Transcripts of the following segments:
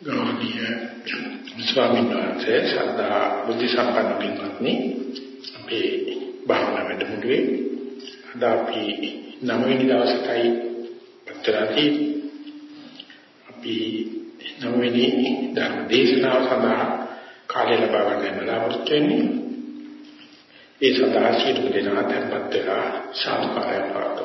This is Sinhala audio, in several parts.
ගෞරවනීය ස්වාමීන් වහන්සේ ශ්‍රද්ධා බුද්ධ සම්පන්න පින්වත්නි අපේ භාවනා වැඩමුළුවේ අද අපි නවවෙනි දවසටයි පතරati අපි නවවෙනි ධර්ම දේශනාව සඳහා කාලය ලබා ගන්න බලාපොරොත්තු වෙන්නේ. ඒ සඳහා සියලු දෙනා tempත් වෙලා සාදුකාරය පාත්තු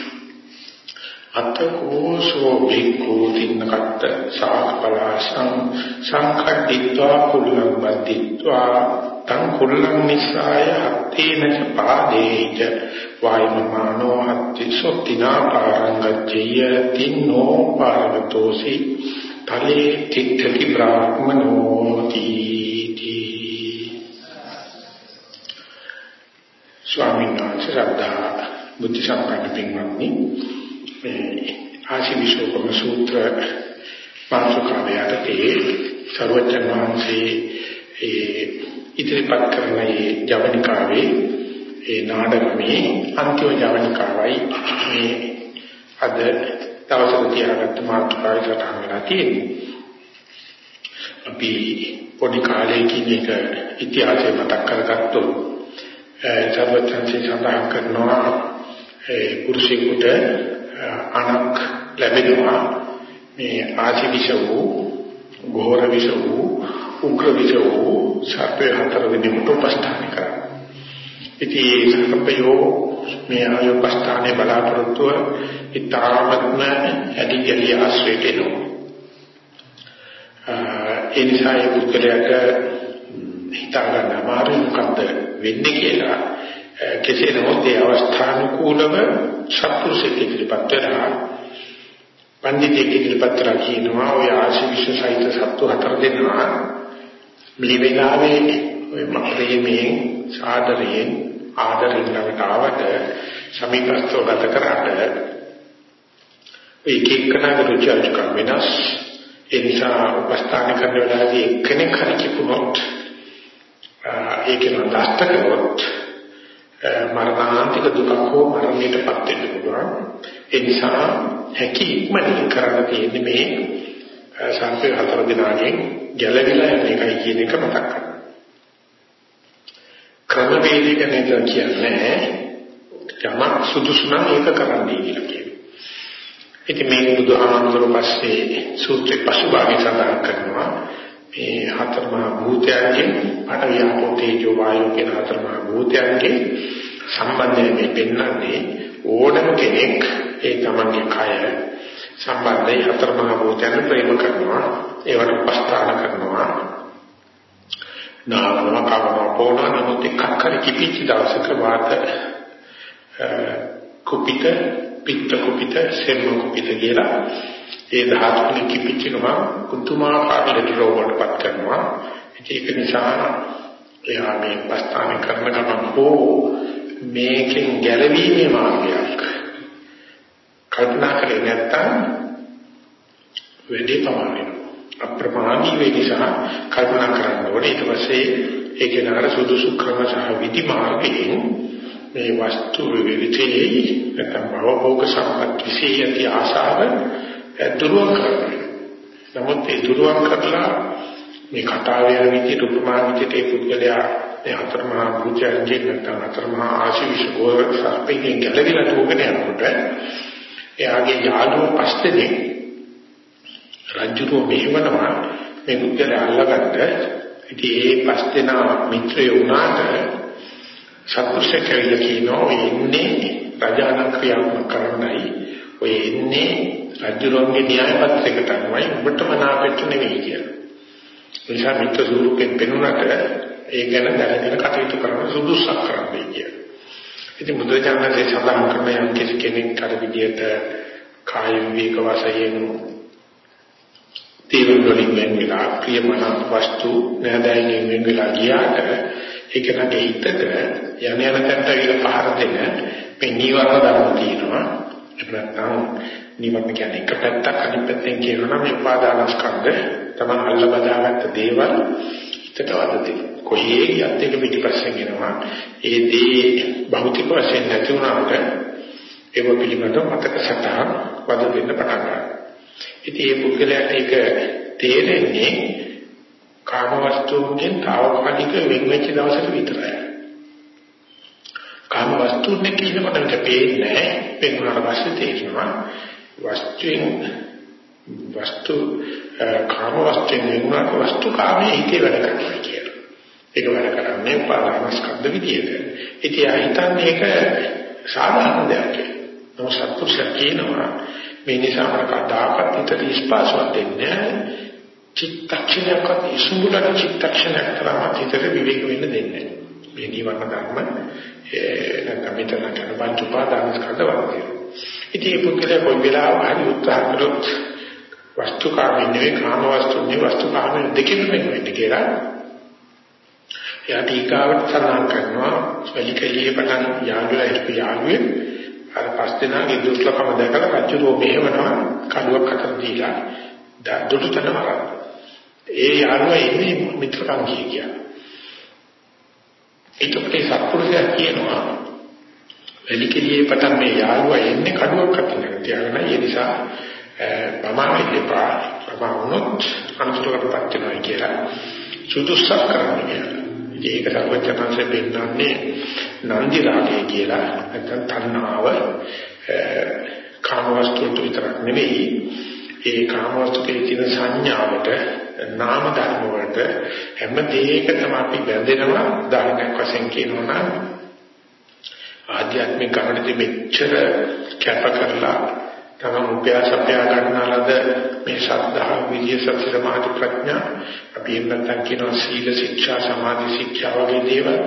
අතකෝසෝ භික්ඛෝ තින්නකත්ත සාකපලාසං සංකඩ්ඩිत्वा කුල්ලං වද්දිत्वा තං කුල්ලං නිස්සාය හත්තේන ච පාදේච වායමමානෝ අත්ති සොත්තිනා පාරංගච්ඡය තින්නෝ පාරවතෝසි තලේ තික්ඛති බ්‍රාහ්මනෝති ස්වාමීන් වහන්සේ ශ්‍රද්ධා බුද්ධ සම්පන්න පින්වත්නි මේ ආශිවිශෝකම සූත්‍ර පාසුකාවයටදී සර්වජන් වහන්සේ ඒ ඉදිරිපත් කරන මේ ජවනිකාවේ ඒ නාඩගමේ අන්තිම ජවනිකාවයි මේ අද දවසට තියාගත්ත මාතෘකාවට සටහන් වෙලා තියෙන්නේ. අපි පොඩි කාලේකින් එක ඉතිහාසය මතක් කරගත්තොත් සර්වඥාන්සේ සඳහන් කරනවා ඒ පුරුෂයෙකුට අනක් ලැබෙනවා මේ ආශිවිෂ වූ ගෝර විෂ වූ උග්‍ර විෂ වූ සර්පය හතර වෙනිමුට උපස්ථාන කරා. ඉතින් සර්පයෝ මේ ආයෝපස්ථානේ බලාපොරොත්තුව ඊ타ත්ම ඇති ගැලිය ආශ්‍රයට එනවා. ඒ නිසා ඒ පුද්ගලයාට හිතා ගන්න අමාරු මොකද්ද වෙන්නේ කියලා කෙසේ නමුත් ඒ අවස්ථානුකූලව සත්පුරුෂෙක් ඉදිරිපත් වෙලා පඬිතෙක් ඉදිරිපත් කරලා කියනවා ඔය ආශිවිෂ සහිත සත්තු හතර දෙනා මේ වෙලාවේ ඔය ප්‍රේමයෙන් සාදරයෙන් ආදරයෙන් ළඟට ආවට සමීපස්තව ගත කරාට ඒ එක්කෙනාගේ රුචි අරුචිකම් වෙනස්. ඒ නිසා උපස්ථාන කරන වෙලාවේදී එක්කෙනෙක් හරි කිපුණොත් ඒක නඩස්ත කරොත් මරණාන්තික දුකක් හෝ මරණයටපත් වෙන්න පුළුවන් ඒ නිසා හැකි ඉක්මනින් කරන්න තියෙන්නේ මේ සංකේ හතර දිනාගෙන් ගැළවිලා යන එකයි කියන එක මතක් කරගන්න. ක්‍රමවේදික නේද කියන්නේ යමක් සුදුසු නම් ඒක කරන්නයි කියලා කියනවා. ඉතින් මේ බුදුහාමුදුරු පස්සේ සූත්‍රේ පසුභාගය සඳහන් කරනවා මේ හතර මහා භූතයන්ගෙන් පඩවියෝ තේජෝ වායෝ කියන හතර මහා භූතයන්ගේ සම්බන්ධය මේ පෙන්වන්නේ ඕනම කෙනෙක් ඒ තමන්ගේ කය සම්බන්ධයි හතර මහා භූතයන් ප්‍රේම කරනවා ඒවට උපස්ථාන කරනවා. නාමනවා කවනවා පොණා නමුත් එකක් හරි කිපිච්ච දවසක වාත කුපිත පිත්ත කුපිත සෙම්ම කුපිත කියලා ඒ ධාතුන් කිපිච්චනවා කුතුමාකාර රෝගවලටපත් කරනවා. ඒක නිසා එයා මේ උපස්ථාන කරන ගමන් හෝ මේකෙන් ගැලවීමේ මාර්ගයක්. කල්පනා කරේ නැත්තම් වැඩි ප්‍රමාණයක් අප්‍රමාණී වේ නිසා කල්පනා කරන්න ඕනේ. ඊට පස්සේ ඒකේ නතර සුදුසු ක්‍රම සහ විදි මාර්ගයෙන් මේ වස්තු විවිධයේ නැත්නම් භවෝග සම්පත් විශේෂිත ආශාව දුරුවන් කරනවා. නමුත් ඒ දුරුවන් කරලා මේ කතාවේ යන විදිහට උපමා විදිහට ඒ පුද්ගලයා මේ හතර මහා භූතයන්ගෙන් නැත්නම් හතර මහා ආශිවිෂ ගෝර සර්පයෙන් ගැලවිලා දුවගෙන යනකොට එයාගේ යාළුවෝ පස් දෙනෙක් රජුරෝ මෙහෙවනවා. මේ පුද්ගලයා අල්ලගන්න ඉතින් ඒ පස් දෙනා මිත්‍රයෝ වුණාට සත්පුරුෂකයල කියනවා ඉන්නේ රජාන ක්‍රියාත්මක කරන්නයි. ඔය ඉන්නේ රජුරෝගේ න්‍යාය පත්‍රයකට අනුවයි ඔබට මනාපෙට නෙවෙයි කියලා. ඒ නිසා මිත්‍ර ස්වරූපයෙන් පෙනුනට ඒ ගැන දැනගෙන කටයුතු කරන සුදුසුක් කරන්නේ කියලා. ඉතින් බුදුචානන්සේ සඳහන් කරන යම් කෙනෙක් කර විදියට කාය විවේක වශයෙන් තීව්‍ර වලින් වෙන වෙලා ප්‍රියමන වස්තු නැදයින් වෙන වෙලා ගියාට ඒක නැගේ හිතට යන යන තැනට විල පහර දෙන මේ නීවරණ ධර්ම තියෙනවා එහෙම නැත්නම් නීවරණ කියන්නේ එක පැත්තක් අනිත් පැත්තෙන් කියනවා මේ උපාදානස්කන්ධ තමයි අල්ල බදාගත්ත දේවල් හිතට වද දෙනවා කොහේ ගියත් ඒක පිටිපස්සෙන් එනවා ඒ දේ භෞතික වශයෙන් නැති වුණාට ඒක පිළිබඳව මතක සටහන් වද වෙන්න පටන් ගන්නවා. ඉතින් මේ පුද්ගලයාට ඒක තේරෙන්නේ කාම වස්තුන්ගෙන් తాවකාලික වෙන් වෙච්ච දවසට විතරයි. කාම වස්තුන් කියනකොට අපිට පේන්නේ නැහැ. පෙන්වනාට පස්සේ තේරෙනවා වස්තුන් වස්තු කාම වස්තුන් වෙනුවට වස්තු කාමයේ හිතේ වැඩ කරනවා කියලා. ඒක වැඩ කරන්නේ පාරමස්කන්ධ විදියට. ඉතින් ආ හිතන්නේ ඒක සාධාරණ දෙයක් කියලා. නමුත් සත්පුරුෂය කියනවා මේ නිසා මම කදාකත් හිතට ස්පාසවත් දෙන්නේ චිත්තක්ෂණයක්වත් ඉසුඹුලට චිත්තක්ෂණයක් තරම හිතට විවේක වෙන්න දෙන්නේ මේ නිවන ධර්ම නැත්නම් මෙතන කරන පංච උපාදාන ස්කන්ධ වර්ගය. ඉතින් මේ පුද්ගලයා කොයි වෙලාව හරි උත්සාහ කරොත් වස්තු කාමී නෙවෙයි කාම වස්තු නෙවෙයි වස්තු කාමී දෙකම වෙන්නේ කියලා. එයා ටීකාවට සඳහන් කරනවා ස්වලිකලියේ පටන් යාළුවා හිටපු යාළුවේ අර පස් දෙනාගේ දුෂ්ලකම දැකලා රජුරෝ මෙහෙවනවා කඩුවක් අතර දීලා දුටු තැන මරන්න. ඒ යාළුවා ඉන්නේ මිත්‍රකම් කිය කියන. ඒකට ඒ සත්පුරුෂයා කියනවා වෙලිකලියේ පටන් මේ යාළුවා එන්නේ කඩුවක් අතර තියාගෙන ඒ නිසා ප්‍රමාණය දෙපා ප්‍රමාණොත් අනුතරකටපත් වෙනවා කියලා සුදුසක් කරන්න කියලා. ඒක සර්වඥාන්සේ පෙන්නන්නේ නන්දි රාගය කියලා නැත්නම් තණ්හාව කාම වස්තුන්ට විතරක් නෙවෙයි ඒ කාම වස්තුකේ තියෙන සංඥාවට නාම ධර්ම වලට හැම දෙයකටම අපි බැඳෙනවා ධර්මයක් වශයෙන් කියනවා නම් ආධ්‍යාත්මික කමඩේ මෙච්චර කැප කරලා තමන් උපයාස අපයා ගන්නාලද මේ ශ්‍රද්ධා විද්‍ය සති සමාධි ප්‍රඥා අපි එන්නතන් කියනවා සීල ශික්ෂා සමාධි ශික්ෂා වගේ දේවල්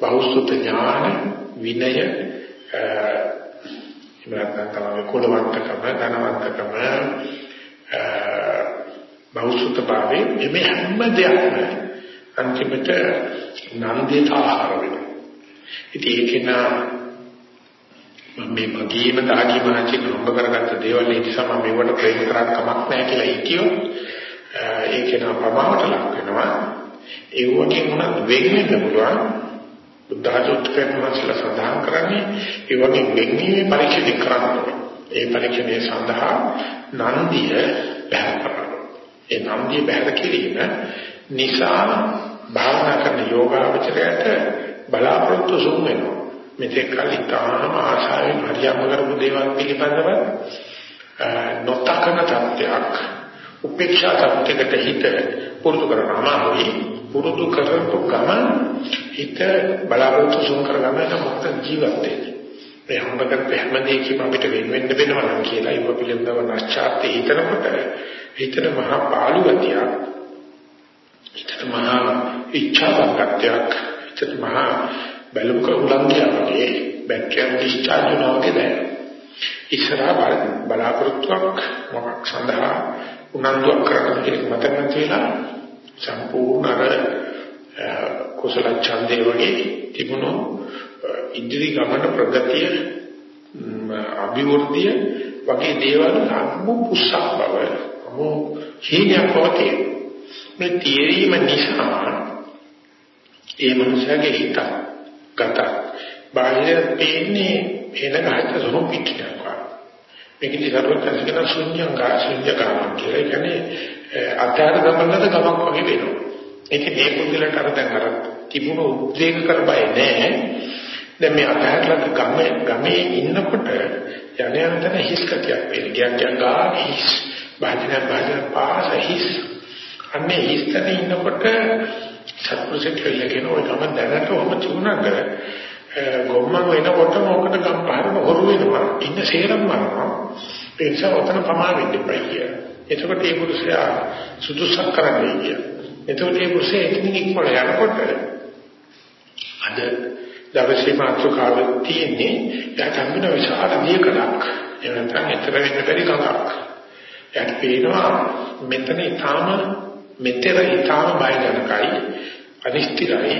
බහුසුත ඥාන විනය ඉමරතන් තමයි කුලවන්තකම ධනවන්තකම බහුසුත භාවයේ මේ හැම දෙයක්ම අන්තිමට නන්දිත ආහාර වෙනවා. ඉතින් ඒක නා මේ මගේම දාගි මහචි නම්බ කරගත්ත දේවල් ඒ නිසා මම මේවට ප්‍රේම කරන්න කමක් නැහැ කියලා හිතියොත් ඒක නා ප්‍රමාවට ලක් වෙනවා. ඒ වගේ මොනක් වෙන් වෙන්න පුළුවන්? බුද්ධාජොත් කරනවාසල සඳහන් කරන්නේ ඒ වගේ වෙන්නේ පරීක්ෂණ කරන්න ඒ පරීක්ෂණය සඳහා නන්දිය බහැර කරනවා ඒ නන්දිය බහැර කිරීම නිසා භාවනා කරන යෝගාවචරයට බලාපොරොත්තු සුන් වෙනවා. මෙතෙක් කල ඉතාම ආශාවෙන් හරියම කරපු දේවල් පිළිබඳව නොතකන තත්ත්වයක් උපේක්ෂා තත්ත්වයකට හිත පුරුදු කරනවාමයි පුරුදු කරපු ගමන් හිත බලාපොරොත්තු සුන් කරගන්න මොකද ජීවත් වෙන්නේ? මේ හම්බකට හැම දෙයකම අපිට වෙන වෙන්න වෙනවා නම් කියලා ඒක පිළිබඳව නැස්චාර්ත්‍ය හිතනකොට හිතට මහා පාළු ගතියක් හිතට මහා ඉච්ඡාවක් හිතට මහා බැලුම්ක උලංගියා වගේ බැක්ටීරියා ඩිස්චාර්ජ් වෙනවා වගේ දැනෙනවා. ඉස්සරහා බලාපොරොත්තුවක් මොකක් සඳහා උනන්දුවක් කරගෙන කියන මතක නැතිලා සම්පූර්ණ අර කුසල ඡන්දේ වගේ තිබුණු ඉදිරි ගමන ප්‍රගතිය අභිවෘද්ධිය වගේ දේවල් අම්මු පුස්සක් බව අම්මු හීනයක් බව තියෙනවා. මේ තීරීම නිසා ඒ මනුස්සයාගේ හිතක් ගත. බාහිර පේන්නේ එන ගහට සොම් පිටියක් වගේ. මේකදී සර්වඥ කියන ශුන්‍යංගා ශුන්‍යකාම කියලා. ඒ කියන්නේ අත්‍යවශ්‍ය ගමනකට ගමක් වගේ වෙනවා. ඒක මේ පුදුලට අර දැන් අර තිබුණු උද්වේග කරබය නෑ. දැන් මේ අත්‍යවශ්‍ය ගම ගමේ ඉන්නකොට යන යන තැන හිස් කතියක් වෙන. ගියක් ගියක් ගා හිස්. බාහිර බාහිර පාස හිස්. අන්නේ හිස් තැන ඉන්නකොට සත්පුරුෂයෙක් කියලා කියන ඔය ගම දැනට ඔහම තිබුණාට ගොම්ම වෙනකොට මොකද ගම් පාරම හොරු වෙනවා ඉන්න සේරම මරනවා ඒ නිසා ඔතන පමා වෙන්න එපා කිය. එතකොට මේ පුරුෂයා සුදුසක් කරන්නේ කිය. එතකොට මේ පුරුෂයා එකින් එක්කම යනකොට අද දවසේ මාතෘකාවක් තියෙන්නේ යටම්බින විශාල දීකලක්. එහෙම නැත්නම් ඊතර වෙන්න බැරි ගඟක්. යට පේනවා මෙතන ඊටාම මෙතර ඊටාම බයජනකයි අනිෂ්ටිරයි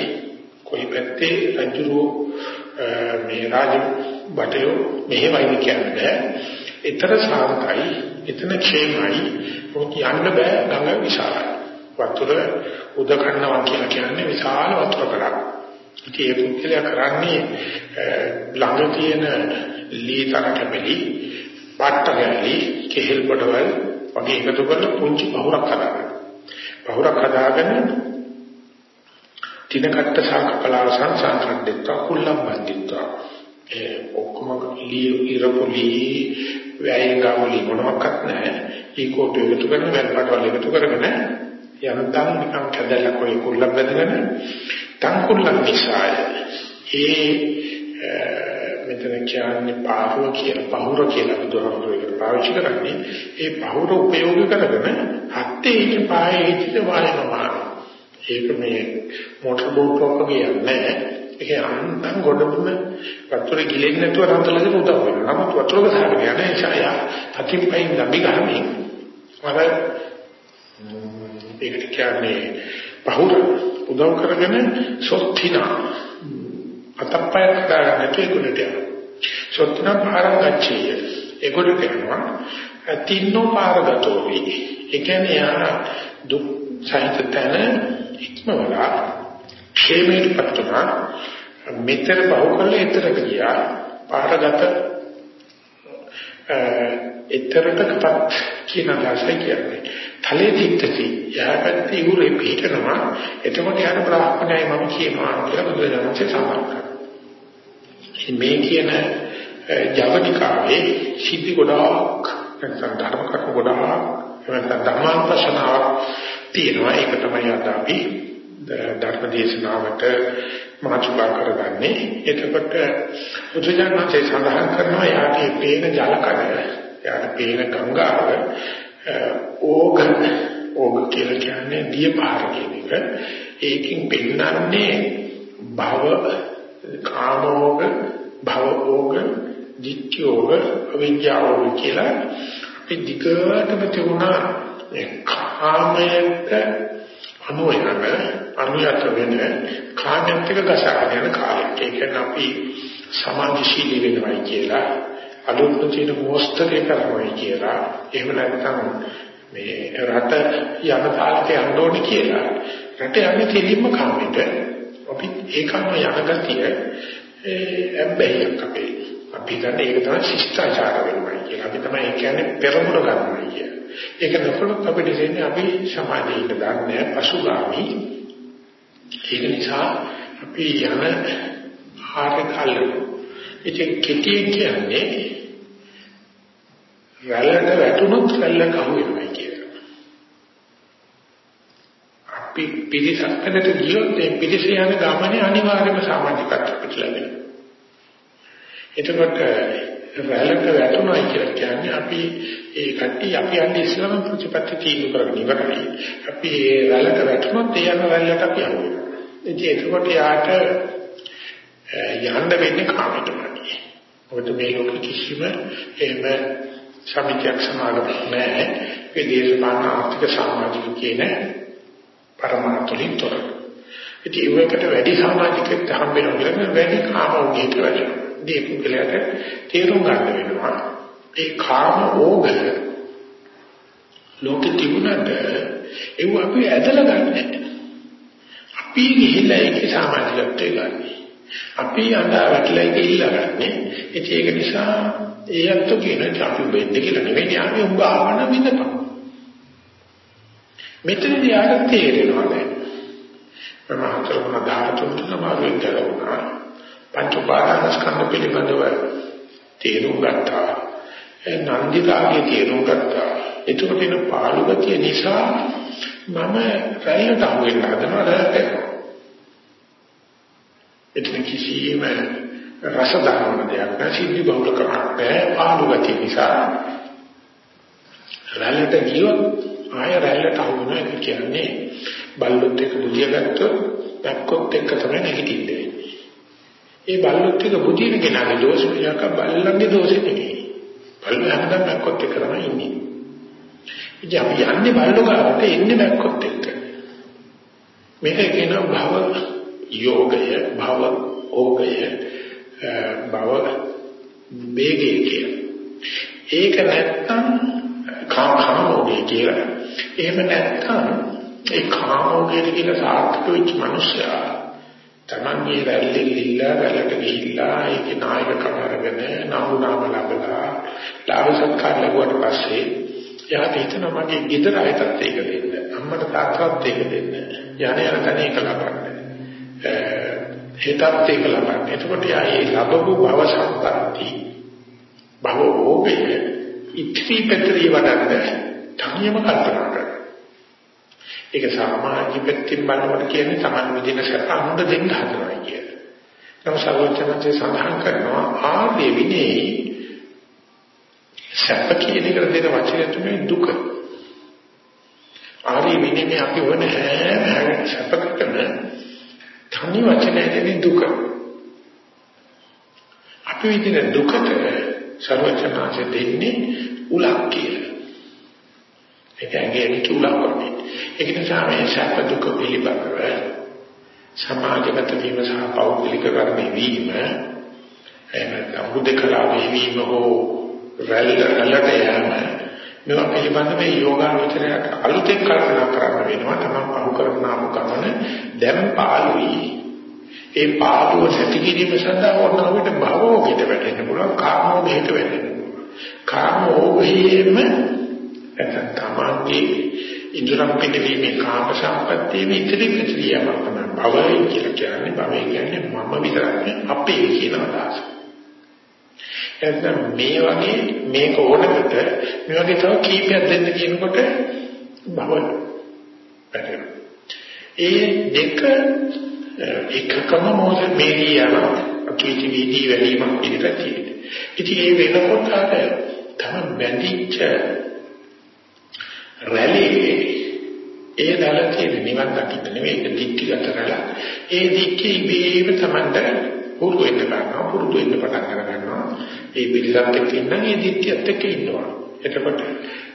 කොයි පැත්තේ රජුරෝ මේ රාජ බටයෝ මෙහෙමයි කියන්නේ ඊතර සාන්තයි එතන ക്ഷേමයි. මොකද යන්න බෑ ගඟ විශාලයි. වතුර උදකන්නවා කියලා කියන්නේ විශාල වතුර කරක්. ඉතින් ඒ පුද්ගලයා කරන්නේ ළඟ තියෙන ලී තරකෙලි පාට්ටගලි කෙහෙල් පොඩවල් වගේ එකතු කරලා පුංචි පහුරක් හදාගන්න. පහුරක් හදාගෙන තින කට්ට සාකපලාව සංසංකණ්ඩිත්වා කුල්ලම් බන්දිත්වා ඒ ඔක්කොම ලී ඉරපොලි වෑයංගාවලි මොනවත් නැහැ. ඒ කොට එකතු කරන වැල්පටවල එකතු කරගෙන යනතම් නිකන් කැදලා කොයි කුල්ලම් බඳගෙන තන් කුල්ලම් නිසාය. ඒ මෙතන කියන්නේ පාහුව කියලා පහුර කියලා බුදුහාමුදුරුවෝ පාවිච්චි කරන්නේ. ඒ පහුර උපයෝග කරගෙන හත්තේ ඉන්න පායේ හිටිට වායනවා ඒක මේ මොටර් බෝට් එකක කියන්නේ ඒක අන්තම් ගොඩබුම වතුර ගිලෙන්නේ නැතුව රන්තලගෙන උදව් වෙනවා. නමුත් වතුර ගහගෙන යන නිසා යා අතින් පයින් නබි ගහමින් අර ඒකට කියන්නේ පහුර උදව් කරගෙන සොත්තිනා අතප්පය දාගන්න තේකුලට යනවා. සොත්න පාරගච්ඡය. ඒකට කියනවා තින්නෝ පාරගතෝ වේ. ඒ කියන්නේ යා දුක් සහිත තැන ඉක්මවලා ക്ഷേමයට පත්වනා මෙතර බහු කරලා එතරට ගියා පාරගත එතරටපත් කියන අදහසයි කියන්නේ. තලේ දිත්තති යහපැත්තේ උරේ පිටනවා එතකොට යන බ්‍රාහ්මණයයි මම කියනවා කියලා බුදුරජාණන් සඳහන් කරනවා. මේ කියන ජවනිකාවේ සිද්ධි ගොඩාක් නැත්නම් ධර්ම කර්ම ගොඩාක් නැත්නම් ධර්මාන්තශනාවක් තියෙනවා. ඒක තමයි අද අපි ධර්ම දේශනාවට මාතෘකා කරගන්නේ. එතකොට බුදුජානකසේ සඳහන් කරනවා යාගේ පේන ජලකඩ යාගේ පේන ගංගාව ඕග ඕග කියලා කියන්නේ දිය පාර කියන එක. ඒකෙන් පෙන්නන්නේ භව කාමෝග භවෝග ditthiyෝග අවිජ්ජාෝග කියලා අපි දිගටම තියුණා කාමයට අනුයන අනුයත වෙන කාමයට ගසාගෙන යන කාලයක් ඒ කියන්නේ අපි සමාධිශීලී වෙනවයි කියලා අලුත් තියෙන මොස්තරේ කරනවයි කියලා. එහෙම නැත්නම් මේ රට යන තාලට යන්න ඕනේ කියලා. රට යන්නේ කෙලින්ම කාමයට. අපි ඒකම යන ගතිය ඇබ්බැහියක් අපේ. අපි දන්නේ ඒක තමයි ශිෂ්ටාචාර වෙනවා කියලා. අපි තමයි කියන්නේ පෙරමුණ ගන්නවා කියලා. ඒක නොකළොත් අපිට දෙන්නේ අපි සමාජයේ ඉඳ ගන්න පසුගාමි. ඒක නිසා අපි යන ආරේ කල්ලු. ඉතින් කෙටියෙන් කියන්නේ රැළට වැටුනොත් රැල්ලට අහු වෙනවා කියලා. අපි පිළිසක්කකට ගියොත් ඒ පිළිස යන ගමනේ අනිවාර්යයෙන්ම සමාජිකත්වයට ලැබෙනවා. එතකොට රැළක වැටුණා කියලා කියන්නේ අපි ඒ කට්ටිය අපි යන්නේ ඉස්ලාම ප්‍රතිපත්ති තීන්දුව කරගෙන ඉවරයි. අපි ඒ රැළක වැටුණොත් ඒ යන රැල්ලට අපි අහු වෙනවා. ඉතින් එතකොට යාට යන්න වෙන්නේ කාමයටමයි. මොකද මේ ලෝක කිසිම එහෙම සමිතියක් සමාගමක් නැහැ. ඒ දේශපාලන ආර්ථික සමාජික කියන පරමාර්ථලින් තොර. ඉතින් ඒකට වැඩි සමාජිකයෙක් හම්බ වෙනවා කියලා වැඩි කාමෝගීට වැඩිනවා. දී පුද්ගලයාට තේරුම් ගන්න වෙනවා. ඒ කාම ඕග ලෝකෙ තිබුණාට ඒව අපි ඇදලා ගන්නෑ අපි ගිහිල්ලා ඒකේ සමාජගතය ගන්න. අපි අඬා වැටලා ඒක ඉල්ලගන්නේ ඒක නිසා ඒ අත්තු කියන අපි වෙන්න කියලා නෙවෙයි. අපි උඹ ආවන විඳපන් මෙතනදී ආට තේරෙනවා දැන් මම හතරම ධාතුන් තුනමාරුවෙන් ගලවුණා පංච උපාදානස්කන්ධ පිළිබඳව තේරුම් ගත්තා. ඒ නන්දිකාගේ තේරුම් ගත්තා. එතකොට එන පාළු ගතිය නිසා මම රැල්ලට අහු වෙන්න හදනවා රැල්ලට. එතන කිසිම රස දහවන දෙයක් නැහැ සිද්ධි බහුලකමක් නැහැ පාළු ගතිය නිසා රැල්ලට ගියොත් ආය රැල්ලට අහු වෙනවා කියන්නේ බල්ලොත් එක්ක බුදිය ගත්තොත් පැක්කොත් එක්ක තමයි නැගිටින්නේ. ඒ බල්ලොත් එක බුදින කෙනාගේ දෝෂ මිසක බල්ලන්ගේ දෝෂෙ නෙවෙයි. බල්ල හැමදාම බැක්කොත් එක තමයි ඉන්නේ. ඉතින් අපි යන්නේ බල්ලෝ ගාවට එන්නේ බැක්කොත් එක්ක. මේක කියන භව යෝගය භව ඕගය භව වේගය කියන. ඒක නැත්තම් කාමෝගය කියලා. එහෙම නැත්නම් ඒ කාමෝගයට කියලා සාර්ථක වෙච්ච මිනිසයා තමන්ගේ වැල්ලේ ගිහිල්ලා වැලට ගිහිල්ලා ඒකේ නායකකම අරගෙන නහුනාම ලබලා ඩාවසත්කාර ලැබුවට පස්සේ එයාට හිතෙනවා මගේ ගෙදර අයටත් ඒක දෙන්න අම්මට තාත්තට ඒක දෙන්න යانے යන තැන ඒක ලබන්න හිතත් ඒක ලබන්න. එතකොට යායේ ලැබපු භව සම්පatti භවෝපේ ඉති පිටරි වඩන්න තනියම කල්පනා කරනවා ඒක සාමාජික පැත්තෙන් බලනකොට කියන්නේ Taman විදින සැප අනුන්ට දෙන්න හදනවා කියලා. නමුත් සර්වඥාන්සේ සඳහන් කරනවා ආදී විනේ සැප කියන එක දෙන වචනය තමයි දුක. ආදී විනේ මේ අපි වන හැම සැපකටම තනි වචනයකින් දුක. අපි විදින දුකට සර්වඥාන්සේ දෙන්නේ උලක් කියලා. ඒක ඇඟේ තුලක් වගේ. ඒක නිසා මේ සැප දුක පිළිබඳව සමාජගත වීම සහ පෞද්ගලික කර්ම වීම එහෙම අමුදකලා වීම හෝ රැල්ල රැල්ලට යෑම මේවා පිළිබඳව මේ යෝගාවචරයට අලුතෙන් කල්පනා කරන්න වෙනවා. තමයි පහු කරනාම ගමන දැන් පාළුයි. ඒ පාළුව සැටි කිරීම සඳහා වුණ අපිට භවෝගිට වැටෙන්න පුළුවන් කාමෝගිට වැටෙන්න පුළුවන්. කාමෝගියෙම නැත්නම් තමන්ගේ ඉන්ද්‍රම් පිටවීමේ කාම සම්පත්තියේ ඉතිරි ප්‍රතික්‍රියාවක් තමයි භවය කියලා කියන්නේ භවය කියන්නේ මම විතරක් අපේ කියන අදහස. එතන මේ වගේ මේක ඕනකට මේ වගේ තව කීපයක් දෙන්න කියනකොට භව පැටලෙනවා. ඒ දෙක එකකම මොහොත මේදී යන අකීටි වීදී වැඩිමක් පිළිලා තියෙනවා. ඉතින් ඒ වෙනකොට අර තම බැඳිච්ච රැළේ ඒ රැළ තියෙන නිවන් දකින්න නෙවෙයි ඒක දික්ටිගත රැළ. ඒ දික්ටි ඉබේම තමන්ට පුරුදු වෙන්න ගන්නවා පුරුදු වෙන්න පටන් අර ගන්නවා. ඒ පිළිලක් එක්ක ඉන්න ඒ දික්ටියත් එක්ක ඉන්නවා. එතකොට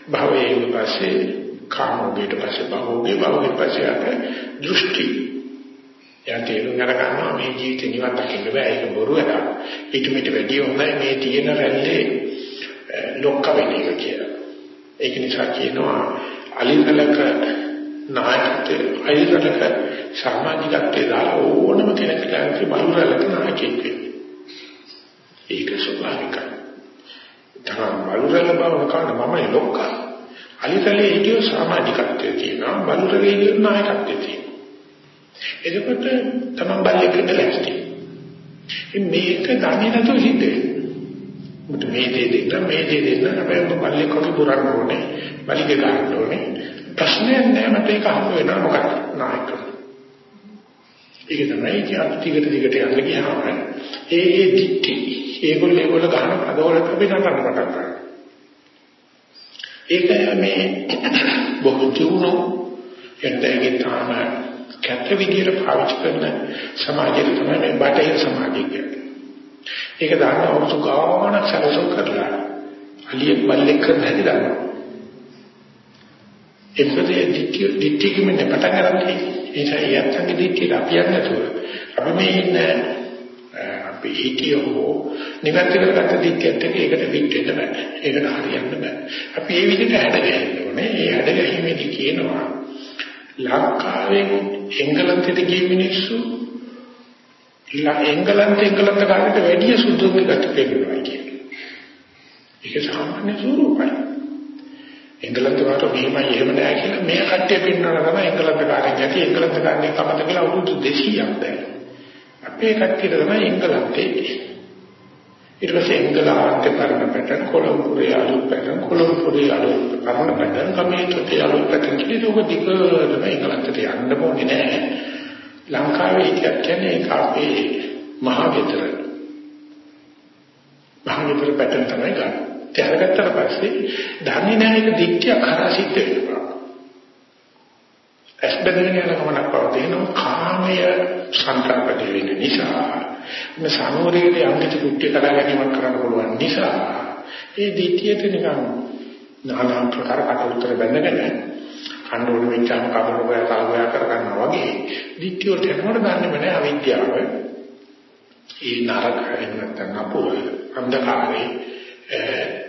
භවයේ පස්සේ කාමෝගේට පස්සේ භවෝගේ භවෝගේ පස්සේ අර දෘෂ්ටි යා තේරුම් ගන්නවා මේ ජීවිතේ නිවන් දකින්න බෑ ඒක බොරු වැඩක්. ඊට මෙට වැඩි හොඳයි මේ තියෙන රැල්ලේ ලොක්ක වෙන එක කියලා. ඒක නිසා කියනවා අලිකලක නායකත්වයේ අලිකලක සමාජිකත්වයේ දාලා ඕනම කෙනෙක් ළඟට බලුරලක නායකයෙක් වෙන්නේ. ඒක ස්වභාවිකයි. තමයි බලුරල බව කාණ මම ලොක්ක. අලිකලේ හිටියෝ සමාජිකත්වයේ තියෙනවා බලුරලේ හිටියෝ නායකත්වයේ තියෙනවා. එතකොට තමයි බල්ලෙක් ඉඳලා මේක දන්නේ නැතුව සිද්ධ වෙනවා. මුට මේ දේ දෙන්න මේ දේ දෙන්න. හැබැයි ඔබ පල්ලේ කොට පුරන්න ඕනේ බලිග ගන්න ඕනේ. ප්‍රශ්නයක් නෑ මට ඒක හම්බ වෙනවා. මොකක්ද? නායක. ඒක තමයි ඉතින් ටිකට ටිකට යන්න ගියාම ඒ ඒ දික්ටි ඒගොල්ලෝ ඒගොල්ලෝ ගන්න පදවලට අපි නටන්න පටන් ගන්නවා. ඒක මේ බොහෝ තුනෝ එතනගේ තාම කැත විදියට පාවිච්චි කරන සමාජයේ තමයි මේ බටහිර සමාජය කියන්නේ. ඒක දාන්න අවුරුදු ගාණක් සැලසුම් කරලා අලියෙක් මල්ලෙක් කරන හැටි දන්නවා. එතකොට දිට්ඨිය දිට්ඨියකින් පටන් ගන්න ඒ නිසා යත්තන්ගේ දිට්ඨියට අපි යන්නේ නැතුව අපි මේ ඉන්න අපි හිතියෝ නිවැරදි කරගත්ත දිට්ඨියත් එක්ක ඒකට පිට වෙන්න බෑ. ඒකට හරියන්න බෑ. අපි මේ විදිහට හැඩගැහෙන්න ඕනේ. මේ හැඩගැහිමේදී කියනවා ලංකාවෙන් එංගලන්තයට ගිය මිනිස්සු එංගලන්ත එංගලන්ත කාට වැඩිය සුදුසුකම් ගත පෙන්නනවා කියන්නේ. ඒක සාමාන්‍ය ස්වරූපයි. එංගලන්ත වට මෙහෙමයි එහෙම නෑ කියලා මේ කට්ටිය පෙන්නනවා තමයි එංගලන්ත කාටෙන් යටි එංගලන්ත කාටෙන් කමද කියලා අවුරුදු 200ක් දැන්. අපේ කට්ටියට තමයි එංගලන්තේ. ඊට පස්සේ එංගලන්තේ පරණ පැටර්න් කොළඹුරේ අලුත් පැටර්න් කොළඹුරේ අලුත් පරණ පැටර්න් කමේටේ අලුත් පැටර්න් කියලා ඒක දිගටම එංගලන්තට යන්න ඕනේ නෑ. ලංකාවේ ඉතිහාස කියන්නේ ඒක අපේ මහා ගෙදර. මහා ගෙදර පැටර්න් තමයි ගන්න. තේරගත්තට පස්සේ දන්නේ නැහැ ඒක දික්කිය කරා සිද්ධ වෙනවා. ඇස්බෙදගෙන යන ගමනක් පවතින කාමය සංකල්පද වෙන නිසා මේ සමෝරයේ යම්කිසි කුට්ටිය කරා ගැනීමක් කරන්න පුළුවන් නිසා ඒ දික්කියට නිකන් නානා ප්‍රකාර කට උතර බැඳගෙන කන්න උඩ වෙච්චාම කබර ගෑ කල්පය කර ගන්නවා වගේ දිට්ඨිය වලට එනකොට දන්නේම නැහැ අවිද්‍යාව. ඒ නරක එහෙම නැත්නම් අපුර අන්ධකාරේ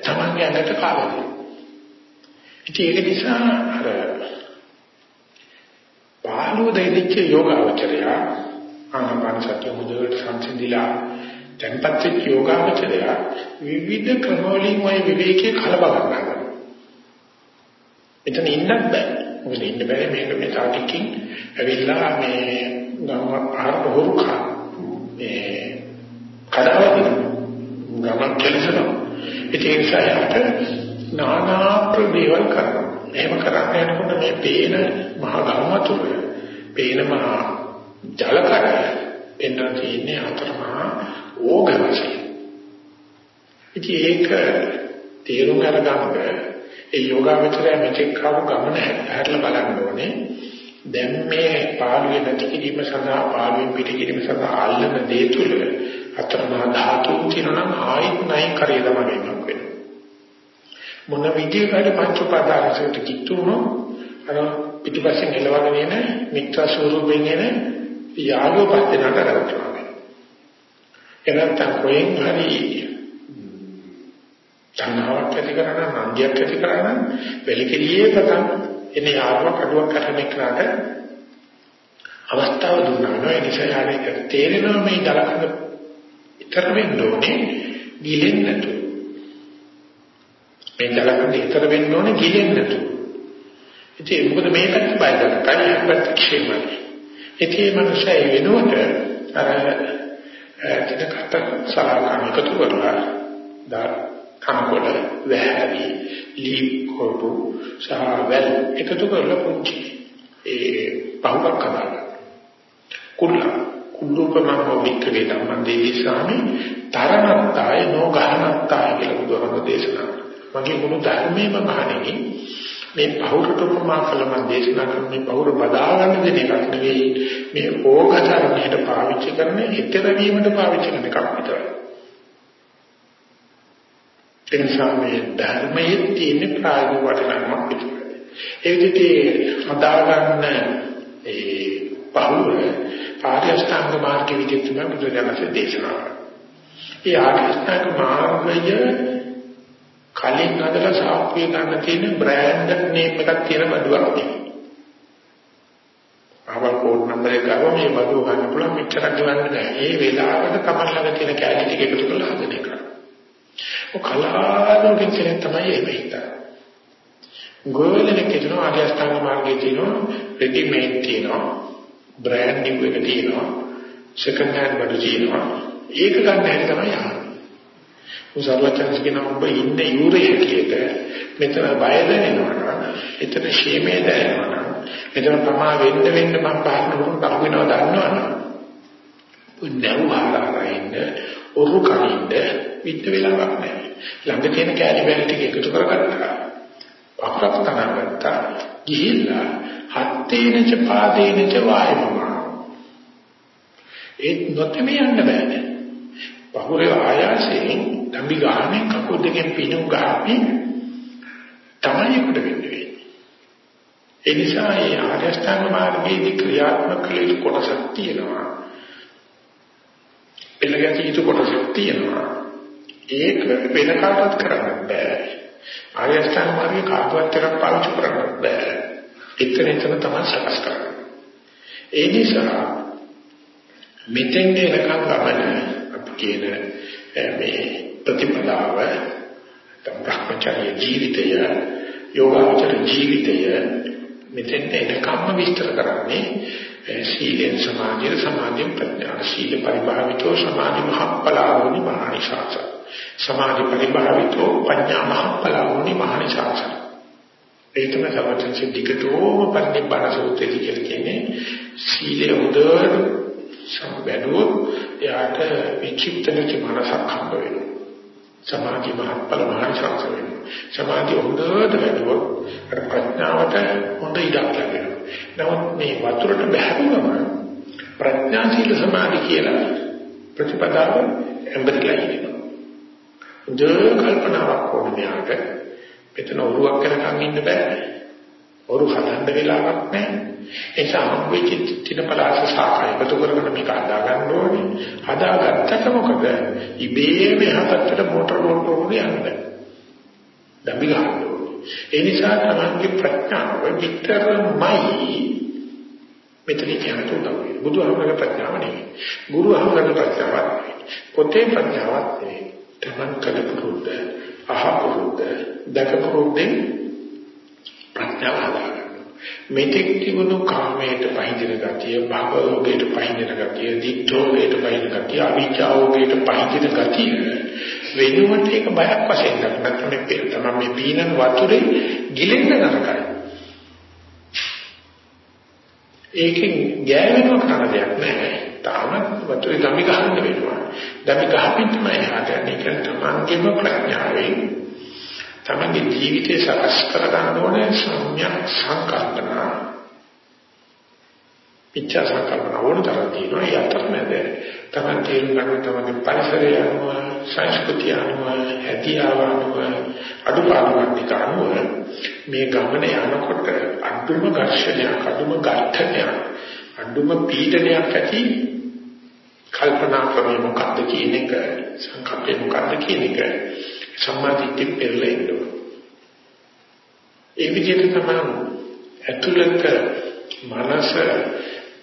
තමන්ගේ ඇඟට කාවදී. ඉතින් ඒක නිසා අර පාළුව දෙවිච්ච යෝගාවචරය ආනාපාන සතිය මුදවට සංසිඳිලා තැන්පත් වෙච්ච යෝගාවචරය විවිධ ක්‍රමවලින් ওই විවේකයේ කලබල ගන්නවා. එතන ඉන්නත් බෑ. මොකද ඉන්න බෑ මේක මේ තාටිකින් ඇවිල්ලා මේ ගම ආහාර බොහෝ කා මේ කඩාවදින ගමන් කෙලසනවා. ඒ නිසා යට නානා ප්‍රදේවල් කරනවා. එහෙම කරන්නේ යනකොට මේ පේන මහ ගම්මතුර පේන මහ ජලකඩ එන්න තියෙන්නේ අතරමහා ඕගවසි. ඉතින් ඒක තේරුම් අරගන්න ඒ යෝගාවචරය මෙතෙක් ආව ගමන හැරලා බලන්න ඕනේ. දැන් මේ පාළුවේ නැති කිරීම සඳහා පාළුවෙන් පිට කිරීම සඳහා අල්ලන දේ තුල අතරමහා ධාතු තියෙනවා ආයිත් නැයි කරේ තමයි වෙනවා. මොන විදිහකට පංච උපාදානසයට කිතුනෝ අර පිටිපස්සෙන් එළවගෙන එන මිත්‍යා ස්වරූපයෙන් එන යාගෝ පස්සේ නතරනවා. එනත්තම් කොහෙන් හරි තණ්හාවක් ඇති කරන නන්දියක් ඇති කරන වෙලිකලියේ පටන් එනේ ආත්ම කඩුවක් කරන එකට අවස්ථාව දුන්නා නෝ. ඒ නිසා යාලේක තේරෙනවා මේ දලකන ඉතර වෙන්න ඕනේ ගිලෙන්නේ නැතු. මේ දලකන ඉතර වෙන්න ඕනේ ගිලෙන්නේ නැතු. ඉතින් මොකද මේකට බයද කයි ප්‍රතික්ෂේපයි ඉතින් මනුෂ්‍යය වෙනුවට අර දෙකට සලකන එකතු කරලා දා කනකොළ වැහැවි ලී කොටු සහ වැල් එකතු කරලා පුංචි ඒ පහුවක් කරගන්න කුල්ල. කුල්ලෝපමෝ වික්‍රේ ධම්මං දේවිසාමි තරණත්තාය නොගහනත්තාය කියලා බුදුහාම දේශනා මගේ මුළු ධර්මයේම මහණෙනි මේ පහුරට උපමා කළ මම දේශනා කරන මේ පහුර බදා ගන්න දෙන එකක් නෙවෙයි මේ ඕගතරණයට පාවිච්චි කරන ඊතර වීමට පාවිච්චි කරන එකක් විතරයි. ඒ නිසා මේ ධර්මයේ තියෙන ප්‍රායෝගික වටිනාකමක් විතරයි. ඒ විදිහට හදාගන්න ඒ පහුව ආර්ය අෂ්ටාංග මාර්ගයේ විදිහට තමයි බුදුරජාණන්සේ දේශනා කරන්නේ. ඒ ආර්ය අෂ්ටාංග මාර්ගය කලින් අදලා සාප්පිය ගන්න තියෙන බ්‍රෑන්ඩ් නේම් එකක් තියෙන බඩුවක් නෙවෙයි. ආවල් කෝඩ් නම්බර් එක ගාව මේ බඩුව ගන්න පුළුවන් මෙච්චරක් ගන්න බෑ. ඒ වෙලාවට තමයි ළඟ තියෙන කැලේ ටික එකතු කරලා හදන එක. ඔය කලාතුරකින් කෙනෙක් තමයි එහෙම හිතන්නේ. ගෝලෙනෙක් කියනවා ආර්ය අෂ්ටාංග මාර්ගයේ තියෙනවා රෙඩිමේඩ් තියෙනවා බ්‍රෑන්ඩ් නිව් එක තියෙනවා සෙකන්ඩ් හෑන්ඩ් බඩු තියෙනවා ඒක ගන්න හැටි තමයි අහන්නේ. උසාවචන්ස් කියන ඔබ ඉන්නේ යුරේකියට මෙතන බය දැනෙනවා නම් එතන ෂේමේ දැනෙනවා නම් මෙතන ප්‍රමා වෙන්න වෙන්න මම පාරන උරුම අහු වෙනවා දන්නවනම් උන්නවහලා ඉන්න ඔරු කනින්ද පිට වෙලාවක් නැහැ. ළඟ තියෙන කැලි බැලි ටික එකතු කරගත්තා. පහරක් තනගත්තා. ගිහිල්ලා හත්තේනච පාදේනච වායමම. ඒ නොතෙමි යන්න බෑ. පහුරේ ආයාසයෙන් ධම්බි ගානේ කකුල් දෙකෙන් පිණු ගහපි තමයි කොට වෙන්නේ. ඒ නිසා මේ ආර්ය අෂ්ටාංග මාර්ගයේදී ක්‍රියාත්මක කළ යුතු කොටසක් තියෙනවා. පෙළගැති යුතු කොටසක් තියෙනවා. ඒක වෙන කාටවත් කරන්න බෑ. ආර්ය අෂ්ටාංග මාර්ගයේ කාටවත් එකක් පාවිච්චි කරන්න බෑ. එතන එතන තමයි සකස් කරන්නේ. ඒ නිසා මෙතෙන් එනකම් ගමන අපි කියන මේ ප්‍රතිපදාව තමයි ජීවිතය යෝගාචර ජීවිතය මෙතෙන් එනකම්ම විස්තර කරන්නේ සීලෙන් සමාධිය සමාධියෙන් ප්‍රඥා සීල පරිභාවිතෝ සමාධි මහප්පලාවනි මහනිසාස සමාධි පරිභාවිතෝ ප්‍රඥා මහප්පලාවනි මහනිසාස ඒ තමයි සමථන් සිද්ධිකතෝම පරිනිබ්බාන සූත්‍රයේ කියලා කියන්නේ සීලය උදේට සම්බැලුවොත් එයාට විචිත්තනික මනසක් හම්බ වෙනවා. සමාධි මහප්පල මහනිසාස වෙනවා. සමාධිය උදේට වැඩුවොත් අර ප්‍රඥාවට හොඳ ඉඩක් ලැබෙනවා. නමුත් මේ වතුරට බහැරුවම ප්‍රඥා සීල සමාධි කියලා ප්‍රතිපදාව එම්බෙඩ්ලා ඉන්නවා. ද කල්පනාවක් ඕනේ මෙයාට. මෙතන ඔරුවක් කරකම් ඉන්න බෑ. ඔරු හදන්න වෙලාවක් නැහැ. ඒ නිසා හම්බෙච්ච තින පලාස සාකය එකතු කරගෙන මේක හදා ගන්න ඕනේ. හදාගත්තට මොකද? ඉබේම එහාට මොටර රෝඩ් උනේ යන්නේ. දම්බි ගන්න ඕනේ. ඒ නිසා තමයි ප්‍රඥාව විතරමයි මෙතන කියන උදව් වෙන්නේ. බුදුහමගේ ප්‍රඥාව නෙවෙයි. ගුරුහමගේ ප්‍රඥාවක් නෙවෙයි. පොතේ ප්‍රඥාවක් නෙවෙයි. තමන් කලපුරුද්ද, අහපුරුද්ද, දකපුරුද්දෙන් ප්‍රඥාව හදාගන්න. මෙතෙක් තිබුණු කාමයට පහඳින ගතිය, භවෝගයට පහඳින ගතිය, දික්ඨෝගයට පහඳින ගතිය, අවිචාෝගයට පහඳින ගතිය වෙනුවට ඒක බයක් වශයෙන් ගන්න නැත්නම් මේ තමයි මේ පීනන වතුරේ ගිලෙන්න නරකයි. ඒකෙන් ගෑවෙනව කරන දෙයක් නැහැ. තාමත් වතුරේ ගමි ගහන්න වෙනවා. ගමි ගහමින් තමයි හදන්නේ කියලා තමන්ගේම ප්‍රඥාවෙන් තමන්ගේ ජීවිතේ සකස් කර ගන්න ඕනේ සම්‍යක් සංකල්පන. ඉච්ඡා සංකල්පන වුණ තරම් තියෙනවා. ඒ අතරමැද තමන් තේරුම් ගන්න තමන්ගේ පරිසරය අනුව සංස්කෘතිය අනුව හැදියාව අනුව අඩුපාඩුවක් නිකන්ව මේ ගමන යනකොට අඳුම ඝර්ෂණයක් අඳුම ඝාතනයක් අඳුම පීඩනයක් ඇති කල්පනා කරන්නේ මොකක්ද කියන එක සංකල්පේ මොකක්ද කියන එක සම්මාදිට්ඨිය පෙරලෙන්න ඒ විදිහට තමයි ඇතුළත මනස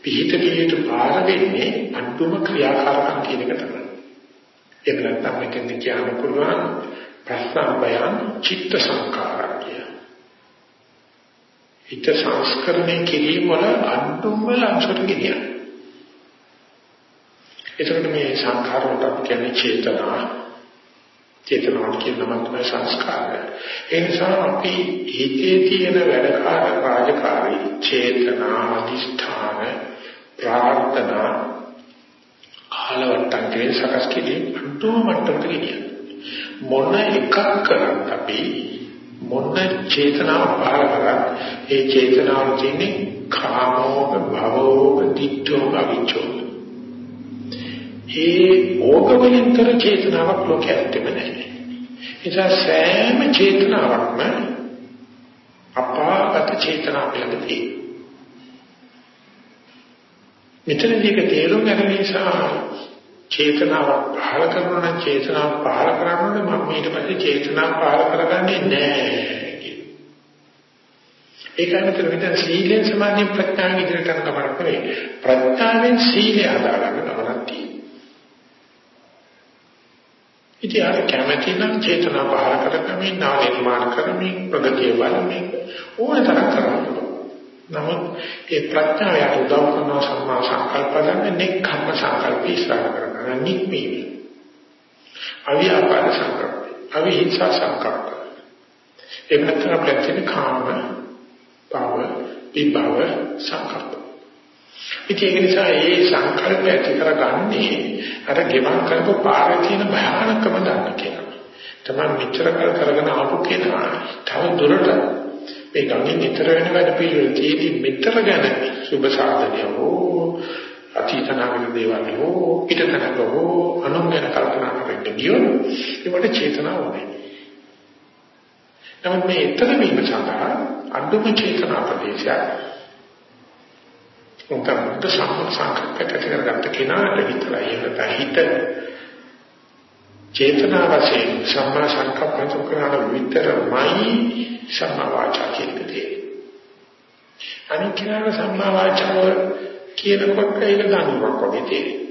පිහිටකියට පාර දෙන්නේ අඳුම ක්‍රියාකාරකම් කියන එක තමයි එහෙම නැත්නම් මෙතෙන් කියන්න පුළුවන් ප්‍රස්තාවයන් චිත්ත සංකාරය. හිත සංස්කරණය කිරීම වල අන්තිම ලක්ෂණ ගෙනියන. එතකොට මේ සංඛාර වලට කියන්නේ චේතනා. චේතනාවට කියන නම තමයි සංස්කාරය. ඒ නිසා අපි හිතේ තියෙන වැඩකාර රාජකාරී චේතනා අධිෂ්ඨාන ප්‍රාර්ථනා කාලවට්ටම් කියන සකස් කිරීම අන්තිම මට්ටමට ගෙනියන. මොන එකක් කරත් අපි මොන චේතනාව පහල කරත් ඒ චේතනාව තියෙන්නේ කාමෝක භවෝක දිට්ඨෝක අවිචෝ. ඒ ඕකවලින්තර චේතනාවක් ලෝකයට නැහැ. නිසා සෑම චේතනාවක්ම අපාගත චේතනාවක් ලැබෙති. මෙතනදී ඒක තේරුම් ගන්න නිසා චේතනාවක් පහල කරනවා නම් චේතනාව පහල කරනකොට මම ඊට පස්සේ චේතනාව පහල කරගන්නේ නැහැ ඒකයි මෙතන මෙතන සීලෙන් සමාධියෙන් ප්‍රඥාවෙන් ඉදිරියට යන ගමනක් නෙවෙයි. ප්‍රඥාවෙන් සීලය හදාගන්න ගමනක් තියෙනවා. ඉතින් අර කැමැති නම් චේතනාව පහල කරගමින් නා නිර්මාණ කරමින් ප්‍රගතිය බලමින් ඕන තරම් කරනවා නමුත් ඒ ප්‍රඥාවට උදව් කරන සම්මා සංකල්ප ගන්න නෙක්ඛම්ම සංකල්ප ඉස්සරහ කරගන්න. නික්මීම. අවියාපාද සංකල්ප, අවිහිංසා සංකල්ප. ඒ නැත්නම් අපිට තියෙන කාම, භව, විභව සංකල්ප. ඉතින් ඒ නිසා ඒ සංකල්ප ඇති කරගන්නේ අර ගෙවන් කරපු පාරේ තියෙන භයානකම දන්න කියලා. තමයි මෙච්චර කල් කරගෙන ආපු කෙනා තව දුරට මේ ගමෙන් නිතර වෙන වැඩ පිළිවෙල තියෙදි මෙතර ගැන සුබ සාධනය හෝ අතීතනාගත දේවල් හෝ පිටතනක හෝ අනුන් ගැන කල්පනා කරන්න ගියොත් ඒකට චේතනාව ඕනේ. නමුත් මේ ඊතර වීම සඳහා අඩුම චේතනා ප්‍රදේශයක් උන්ට සම්පූර්ණ සංකල්පයකට කරගත්ත කෙනාට විතරයි ඒක හිත චේතනා වශයෙන් සම්මා සංකප්ප කරන විතරමයි සම්මා වාචා කියන දේ. අනිත් කෙනාට සම්මා වාචාව කියනකොට ඒක දනුවක් වගේ තේරෙනවා.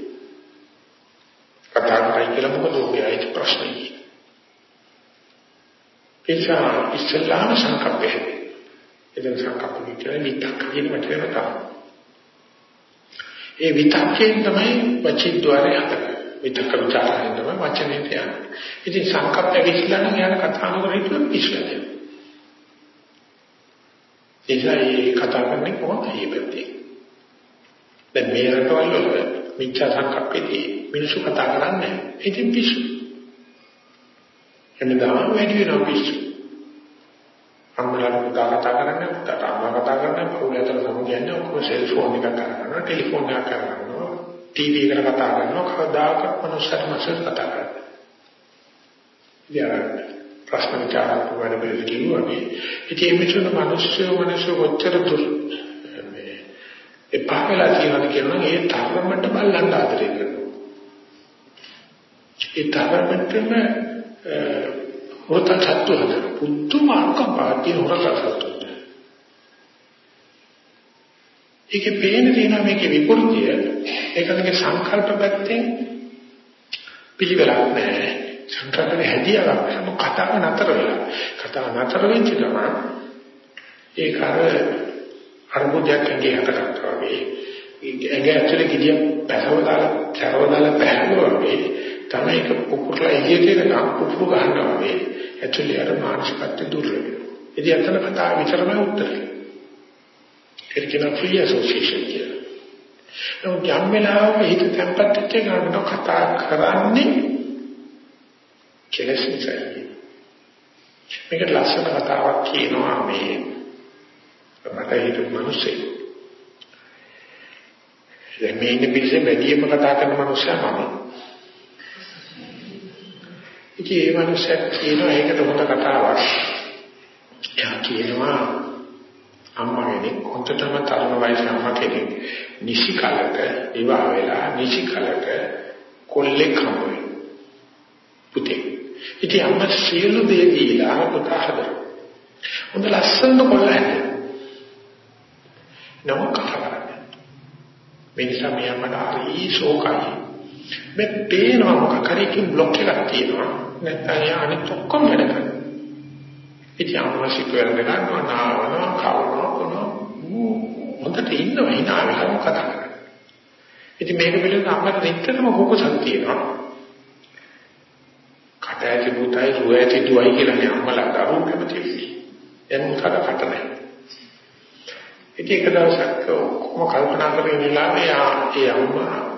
කතා කරයි කියලා මොකද ඔබේ අයිත් ප්‍රශ්නේ. එසා ඉස්ලාම සංකප්පය. එතන සංකප්ප කියන්නේ විතක් කියන වචනය තමයි. ඒ විතක්යෙන් තමයි වචිද්්වාරය හදන්නේ. විතක ਵਿਚාරයෙන් තමයි වචනේ කියන්නේ. ඉතින් සංකප්පය විශ්ලේෂණය යන කතා නොකර හිතුවොත් විශ්ලේෂණය. ඒසයි කතා කරන්නේ කොහොමද ඊපෙත්තේ. දැන් මේ රටවල් වල මිච්ඡා සංකප්පෙදී මිනිස්සු කතා කරන්නේ ඉතින් පිස්සු. එන්නදාම වැඩි වෙනවා පිස්සු. අම්මලාට පුතා කතා කරන්නේ පුතාට අම්මා කතා කරන්නේ පොළේ අතර සමුගන්නේ ඔක්කොම සෙල්ෆෝන් එකක් කරනවා ටෙලිෆෝන් එකක් කරනවා ටීවී එකට කතා කරනවා කවදාකවත් මනුස්සයෙක් මනුස්සයෙක් කතා කරන්නේ. ඉතින් ප්‍රශ්න විචාරාත්මක වැඩ පිළිවෙල කිව්වාගේ. ඉතින් මේ මිතුන මිනිස්සු මිනිස්සු කොච්චර දුර මේ එපා වෙලා තියෙනවද කියනවා ඒ තරමට බලන්න ආදරේ කරනවා. ඒ තරමටම හොරත සත්තු හදන පුදුම අකම්පාති හොරත සත්තු. ඒකේ පේන තියෙනවා මේකේ විකෘතිය ඒකගේ සංකල්ප පැත්තෙන් පිළිවෙලක් නැහැ. සංකල්පේ හැදියාවක් නැහැ. කතාව නතර වෙලා. කතාව නතර වෙච්ච ගමන් ඒක අර අරුබුදයක් ඇඟේ හතරක් වගේ. ඇඟ ඇතුලේ ගිඩිය පැසවදාලා කරවදාලා පැහැදුවා වගේ තමයි ඒක පුපුරලා එළියට එනකම් පුපුරු ගන්නවා වගේ ඇතුලේ අර මානසිකත්වය දුර්වල වෙනවා. ඉතින් අතන කතාව විතරමයි උත්තරේ. ඒක කියන ෆ්‍රී ඇසෝසියේෂන් කියලා. නමුත් යම් වෙලාවක හිත තැම්පත් වෙච්ච ගමන් කතා කරන්නේ කෙලෙස් නිසායි. මේකට ලස්සන කතාවක් කියනවා මේ මට හිතපු මිනිස්සේ. දැන් මේ ඉන්න පිළිසෙ වැඩියෙන්ම කතා කරන මිනිස්සයා මම. ඉතින් ඒ මිනිස්සයා කියනවා ඒකට හොඳ කතාවක්. එයා කියනවා අම්මා කෙනෙක් හොඳටම තරුණ වයසේ අම්මා කෙනෙක් නිසි කාලක ඉවා වෙලා නිසි කාලක කොල්ලෙක් හම්බුනේ. පුතේ. ඉතින් අම්මා සියලු දේ දීලා පුතා හදා. හොඳ ලස්සන කොල්ලෙක්. නම කතා කරන්නේ. මේ නිසා මේ අම්මට හරි ශෝකයි. මේ පේනවා මොකක් හරි කිම් බ්ලොක් එකක් තියෙනවා. නැත්නම් යා අනිත් ඔක්කොම වැඩ කරනවා. ඉතින් අම්මා සිතුවර ගන්නවා නාවනවා කවනවා කොනවා හොඳට ඉන්නවා hina වෙලා කතා කරන්නේ. ඉතින් මේක පිළිබඳව අපිට නිතරම කුකුසක් තියෙනවා. කට ඇති පුතයි රුව ඇති දුවයි කියලා නේ අම්මලා දරුවෝ කැමති වෙන්නේ. එන්න කඩ කට නැහැ. ඉතින් එක දවසක් ඔක්කොම කල්පනා කරගෙන ඉලා ඒ අම්මා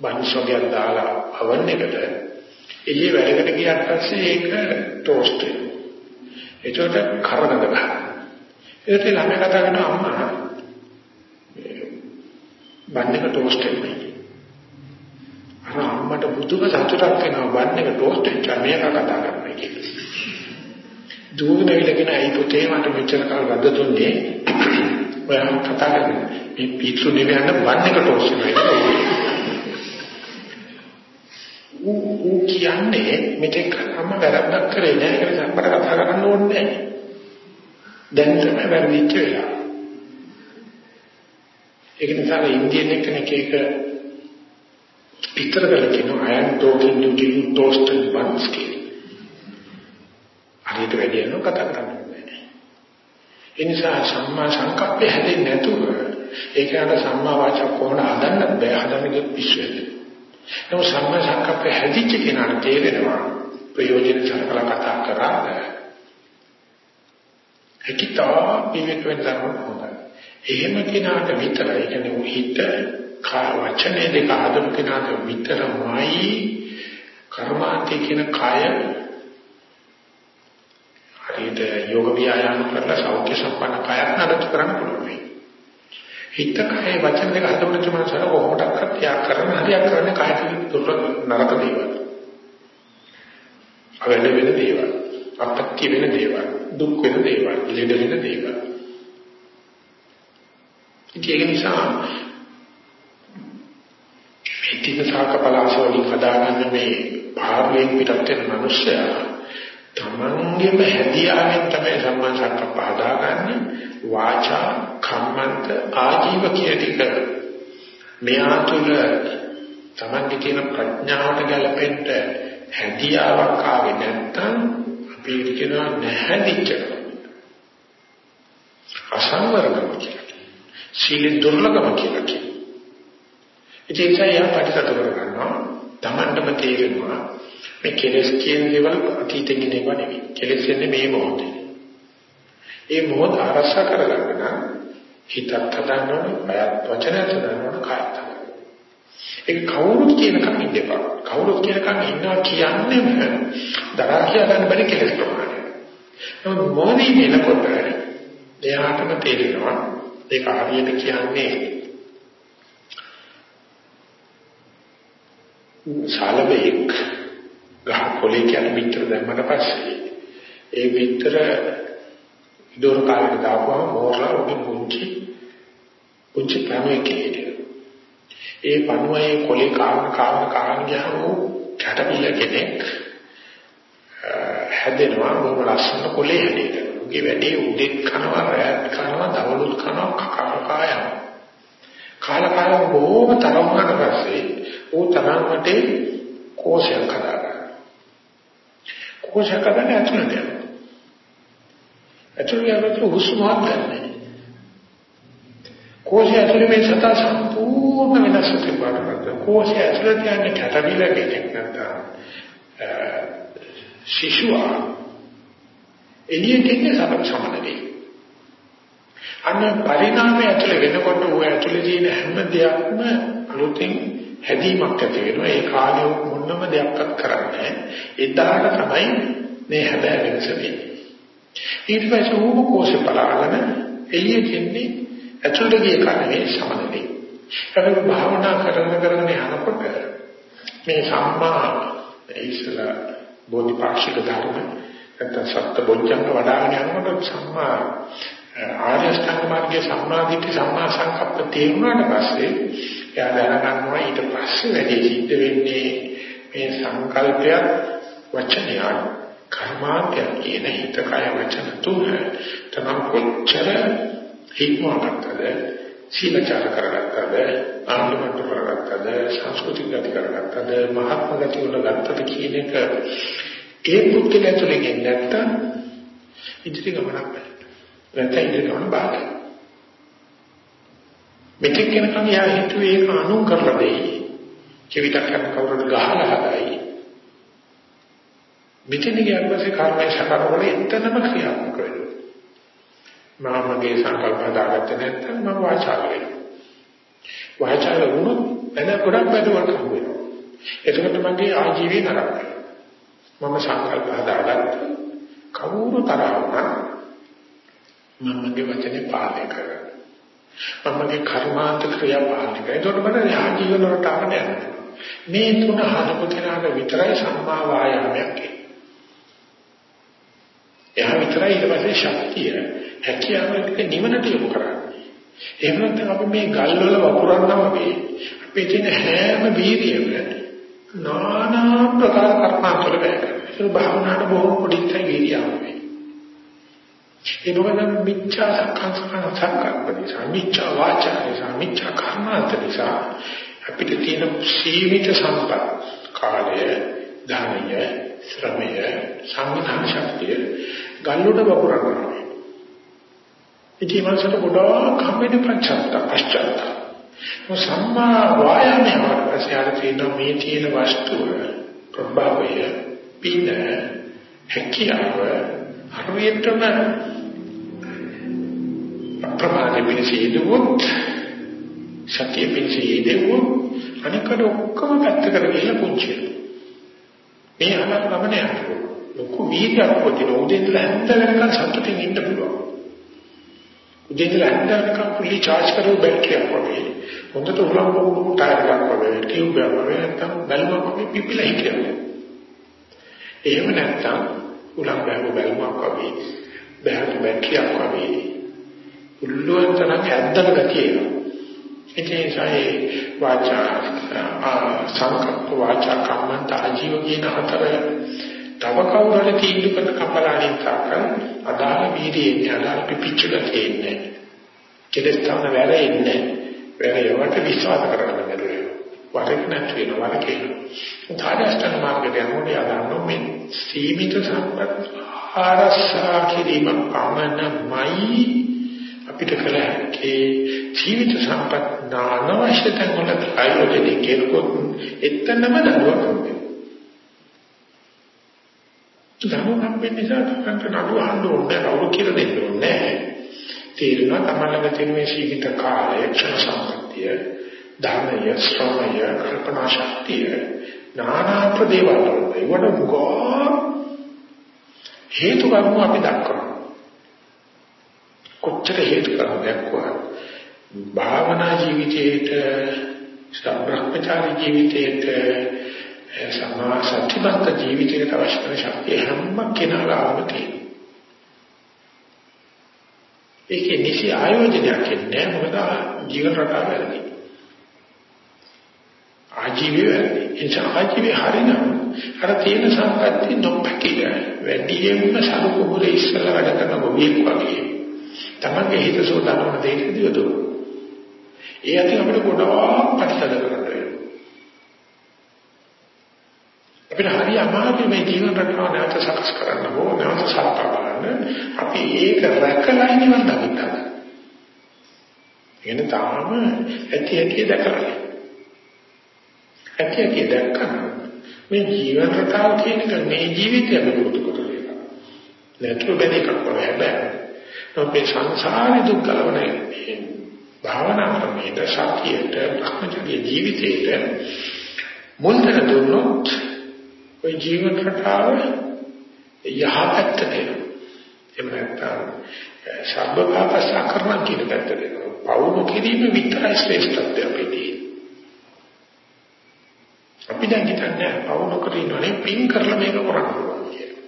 බන්සෝගයක් දාලා අවන්න එකට එළිය වැඩකට ගියාට පස්සේ ඒක ටෝස්ට් වෙනවා. ඒකට කරදර ගන්නවා. ඒකට ළමයා කතා කරන අම්මා බන්නක ටෝස්ට් වෙනවා. අර අම්මට බුදුම සතුටක් වෙනවා බන්නක ටෝස්ට් වෙච්ච මේක කතා කරනවා කියලා. දුවගෙන ඉලගෙන අයි පුතේ මට මෙච්චර කල් වද දුන්නේ ඔයා කතා කරන්නේ මේ පිටු නෙවෙයි යන බන්නක ටෝස්ට් වෙනවා. ඌ කියන්නේ මෙතෙක් අම්ම වැරද්දක් කරේ නෑ ඒක නිසා අපට කතා කරන්න ඕනේ නෑ. දැන් තමයි වැරදිච්ච වෙලාව. ඒක නිසා ඉන්දියන් කෙනෙක් එක පිටර කරලා කියනවා I am talking to you toasted buns කියලා. හරියට වැඩි යනවා කතා කරන්න බෑ. ඒ නිසා සම්මා සංකප්පය හැදෙන්නේ නැතුව ඒක යන සම්මා වාචා කොහොමද හදන්න බෑ හදන්න කිව්වොත් පිස්සු වෙනවා. නමුත් සම්මා සංකප්ප හැදිච්ච කෙනාට තේරෙනවා ප්‍රයෝජන සරකලා කතා කරාද හිතා පිළිවෙත් වෙන ධර්ම හොඳයි. එහෙම කෙනාට විතරයි කියන්නේ හිත කා වචනේ දෙක ආදම කෙනාට විතරමයි කර්මාන්තේ කියන කය හරියට යෝග ව්‍යායාම කරලා සෞඛ්‍ය සම්පන්න කයක් නඩත්තු කරන්න පුළුවන්. හිත කය වචන දෙක හදවත මනසට කොහොමදක්වත් ත්‍යාග කරන්න හරියක් කරන්නේ කයට දුර නරක දේවල්. අවැඩ වෙන දේවල්, අපත්‍ය වෙන දේවල්, දුක් වෙන දේවල්, ලෙඩ වෙන දේවල්. ඒක නිසා මේ තින සාකපලාසෝලින් හදාගන්න මේ භාවයෙන් පිටත් වෙන මනුස්සයා තමන්ගේම හැදියාවෙන් තමයි සම්මා සංකප්ප හදාගන්නේ වාචා කම්මන්ත ආජීව කියන ටික. මෙයා තුළ තමන්ගේ තියෙන ප්‍රඥාවට ගැලපෙන්න හැදියාවක් ආවේ නැත්නම් අපි කියනවා නැහැදිච්ච අසංවරකම කියලා සීල දුර්ලභම කියලා කියනවා. ඉතින් ඒක යා පිටකට කරගන්නවා. තමන්ටම තේරෙනවා මේ කෙලස් කියන දේවල් අතීතෙන් ගෙනව නෙවෙයි. කෙලස් කියන්නේ මේ මොහොතේ. ඒ මොහොත ආරක්ෂා කරගන්න නම් හිතත් හදන්න ඕනේ, බයත් වචනත් හදන්න ඕනේ, කායත් හදන්න ඒක කවුරුත් කියනකම් ඉඳපන්. කවුරුත් කියනකම් ඉන්නවා කියන්නේම දරා කියා ගන්න බැරි කෙලස් ප්‍රමාණය. නමුත් මොනින් එනකොට එයාටම තේරෙනවා ඒක හරියට කියන්නේ ශාලබෙක් ගහක් කොලේ කියන පිටර දැම්මට පස්සේ ඒ පිටර දොර කාලේ දාපුවම මෝරලා උඩින් පුංචි පුංචි ප්‍රාණයක් ඒ පණුවේ කොලේ කාන කාන කාන ගියාම කැටපිල්ල කෙනෙක් හැදෙනවා මොන ලස්සන කොලේ හැදෙනවා. උගේ වැඩේ උදෙත් කනවා රැත් කනවා දවලුත් කනවා කකා කකා යනවා. කාල කාල බොහොම තරම් වුණාට පස්සේ ਉਹ තරම් වටේ කෝෂයක් හදාගන්නවා. කෝෂයක් හදන්නේ ඇතුළට යනවා. ඇතුළට යනකොට හුස්ම ගන්නෑ. කෝෂය ඇතුළේ මේ සතා සම්පූර්ණ වෙනස් වෙනවා. කෝෂය ඇතුළට යන්නේ කැටබිල කෙනෙක් නැත්නම් ශිෂුවා එළියට එන්නේ සමන සමනදී. අන්න පරිණාමය ඇතුළේ වෙනකොට ඔය ඇතුළේ තියෙන හැම දෙයක්ම අලුතෙන් හැදීමක් ඇති වෙනවා. ඒ කාලේ මොනම දෙයක්වත් කරන්නේ එදාට තමයි මේ හැබෑ වෙනස වෙන්නේ. ඊට පස්සේ ඕම කෝෂ පලාගෙන එළියට එන්නේ ඇතුළට ගිය කන්නේ සමනදී. ඒක භාවනා කරන කරන යනකොට මේ සම්මා ඉස්සලා බෝධිපාක්ෂික ධර්ම නැත්නම් සත්‍ය බොජ්ජංග වඩාගෙන යනකොට සම්මා ආර්ය අෂ්ටාංග මාර්ගයේ සම්මාදිට්ඨි සම්මා සංකප්ප තේරුණාට පස්සේ එයා දැනගන්නවා ඊට පස්සේ වැඩි සිද්ධ වෙන්නේ මේ සංකල්පයක් වචනයක් කර්මාන්තයක් කියන හිත කය වචන තුන තමන් කොච්චර හික්මවගත්තද සීලචාර කරගත්තද ආත්මකට කරගත්තද සංස්කෘතික ගති කරගත්තද මහත්ම ගති වල ගත්තද කියන එක ඒ පුද්ගලයා තුළින් නැත්තම් ඉදිරි ගමනක් නැහැ නැත්නම් ඉදිරි ගමන බාධා මෙතෙක් වෙනකන් යා හිතුවේ ඒක අනු කරලා දෙයි. කෙවිතක් කරන කවුරුද ගහලා හදායි. මෙතන ගියාට පස්සේ කර්මය සකරවල එතනම ක්‍රියාත්මක වෙනවා. මම මගේ සංකල්ප හදාගත්තේ නැත්නම් මම වාචාල වෙනවා. වාචාල වුණොත් එන ගොඩක් බඩුවක් හම්බ වෙනවා. එතකොට මගේ ආජීවය නරක මම සංකල්ප හදාගත්ත. කවුරු තරහ වුණා මම මගේ වචනේ පාලනය කරනවා මමගේ කර්මාන්ත ක්‍රියා පාලනය කරනවා ඒකට මට ආජීවන රටාවට යනවා මේ තුන හදපු කෙනාට විතරයි සම්මා වායාමයක් එයා විතරයි ඊට පස්සේ ශක්තිය හැකියාවක නිවනට යොමු කරන්නේ. එහෙම නැත්නම් අපි මේ ගල් වල වපුරනවා වගේ අපේ තියෙන හැම වීර්යයම নানা ප්‍රකාර කර්මාන්තවල වැය කරනවා. ඒක භාවනාවට බොහොම පොඩිත් වීර්යයක්. ඒ මොකද මිච්ඡා සංකල්පන සංකල්ප නිසා මිච්ඡා වාචා නිසා මිච්ඡා කර්මාන්ත නිසා අපිට තියෙන සීමිත සම්පත් කාලය ධනය ශ්‍රමය සංවිධාන ශක්තිය ගල්ලුට වපුරනවා ඉතින් මනසට ගොඩාක් හම්බෙන පංචත්ත පශ්චාත්ත. සම්මා වායාමයේ වශයෙන් තියෙන මේ තියෙන වස්තුව ප්‍රභාවය පින හැකියාව හරියටම ප්‍රමාණය පිළිසිදුවොත් සතිය පිළිසිදුවොත් අනිකට ඔක්කොම පැත්තකට ගිහලා පුංචි මේ අනක් ගමන යනවා ලොකු වීර්යයක් වදින උදේ ඉඳලා හැන්ද වෙනකන් සතුටින් ඉන්න පුළුවන්. උදේ ඉඳලා හැන්ද වෙනකන් ෆුලි charge කරපු බැටරියක් වගේ හොඳට උලම් පොකුණු ටයර් එකක් වගේ ටියුබ් එකක් වගේ නැත්නම් බැලුමක් වගේ පිපිලා හිටිනවා. එහෙම නැත්නම් උලම් බැලුම බැලුමක් වගේ බැලුම් බැටරියක් වගේ. උල්ලුවන් තරම් ඇද්දන ගතිය එනවා. ඒ නිසා වාචා සංකප්ප වාචා කම්මන්ත ආජීව කියන හතර තව කවුරු හරි තීන්දුව කරන කපලාණින් තාකන් අදාළ වීර්යයෙන් අදාළ පිපිච්චල තියෙන්නේ කෙලස් තවන වැර ඉන්නේ වැර යවට විශ්වාස කරගන්න බැහැ වරක නැති වෙනවා වරක කියනවා. ධාර්යස්තන මාර්ගයට යනකොට යනවා මේ සීමිත සම්පත් ආරසා කිරීම පමණයි අපිට කළ හැකි. ජීවිත සම්පත් නානවශ්‍ය තැන් වල ආයෝජනය කෙරුවොත් එතනම දරුවක් වෙනවා දරුවෝ හම්බෙන්න නිසා තමන්ට නඩු අහන්න ඕනේ කවුරු කියලා දෙන්න ඕනේ තේරෙනවා තමන් ළඟ තියෙන මේ සීමිත කාලය ක්ෂණ සම්පත්තිය ධර්මය ශ්‍රමය කල්පනා ශක්තිය නානා ප්‍රදේවල් වල ඒවට ගෝ හේතු කර්ම අපි දක්වනවා කොච්චර හේතු කර්ම දක්වනවා භාවනා ජීවිතයේට සම්බ්‍රහ්මචාරී ජීවිතයේට සමා සත්‍යබද්ධ ජීවිතයකට අවශ්‍ය කරන ශක්තිය හැම කෙනාගාම තියෙනවා. ඒකේ නිසි ආයෝජනයක් ඉන්නේ මොකද ජීවන රටාව වැරදි. ආජීවය වැරදි. ඒ නිසා ආජීවය හරිනම් අර තියෙන සම්පත්තිය නොපැකිල වැඩියෙන්ම සරුකුඹුරේ ඉස්සලා වැඩ කරන ගොවියෙක් වගේ. තමන්ගේ හිත සෝදානවන දෙයක දියදෝ. ඒ අතින් අපිට ගොඩාක් ප්‍රතිසද කරන්න වෙනවා. අපිට හරි අමාරුයි මේ ජීවන රටාව නැවත සකස් කරන්න ඕන නැවත සලකා බලන්න. අපි ඒක රැකලා නිවන් දකින්න. එන තාම ඇති ඇති දැකලා. ඇති ඇති දැක්කම මේ ජීවන රටාව කියන එක මේ ජීවිතය අපි පුරුදු කරලා. නැතුව බැරි එකක් වගේ හැබැයි. අපේ සංසාරේ දුක් ගලවන්නේ භාවනා ක්‍රමයට සතියට භ්‍රමචර්ය ජීවිතයට මුල් තැන දුන්නොත් ওই ජීවන රටාව යහපැත්ත දෙනවා. එහෙම නැත්නම් සබ්බපාපසා කරන කියන පැත්ත දෙනවා. පවුණු කිරීම විතරයි ශ්‍රේෂ්ඨත්වය අපිට. අපි දැන් හිතන්නේ පවුණු කරිනවනේ පින් කරලා මේක කරන්න පුළුවන් කියලා.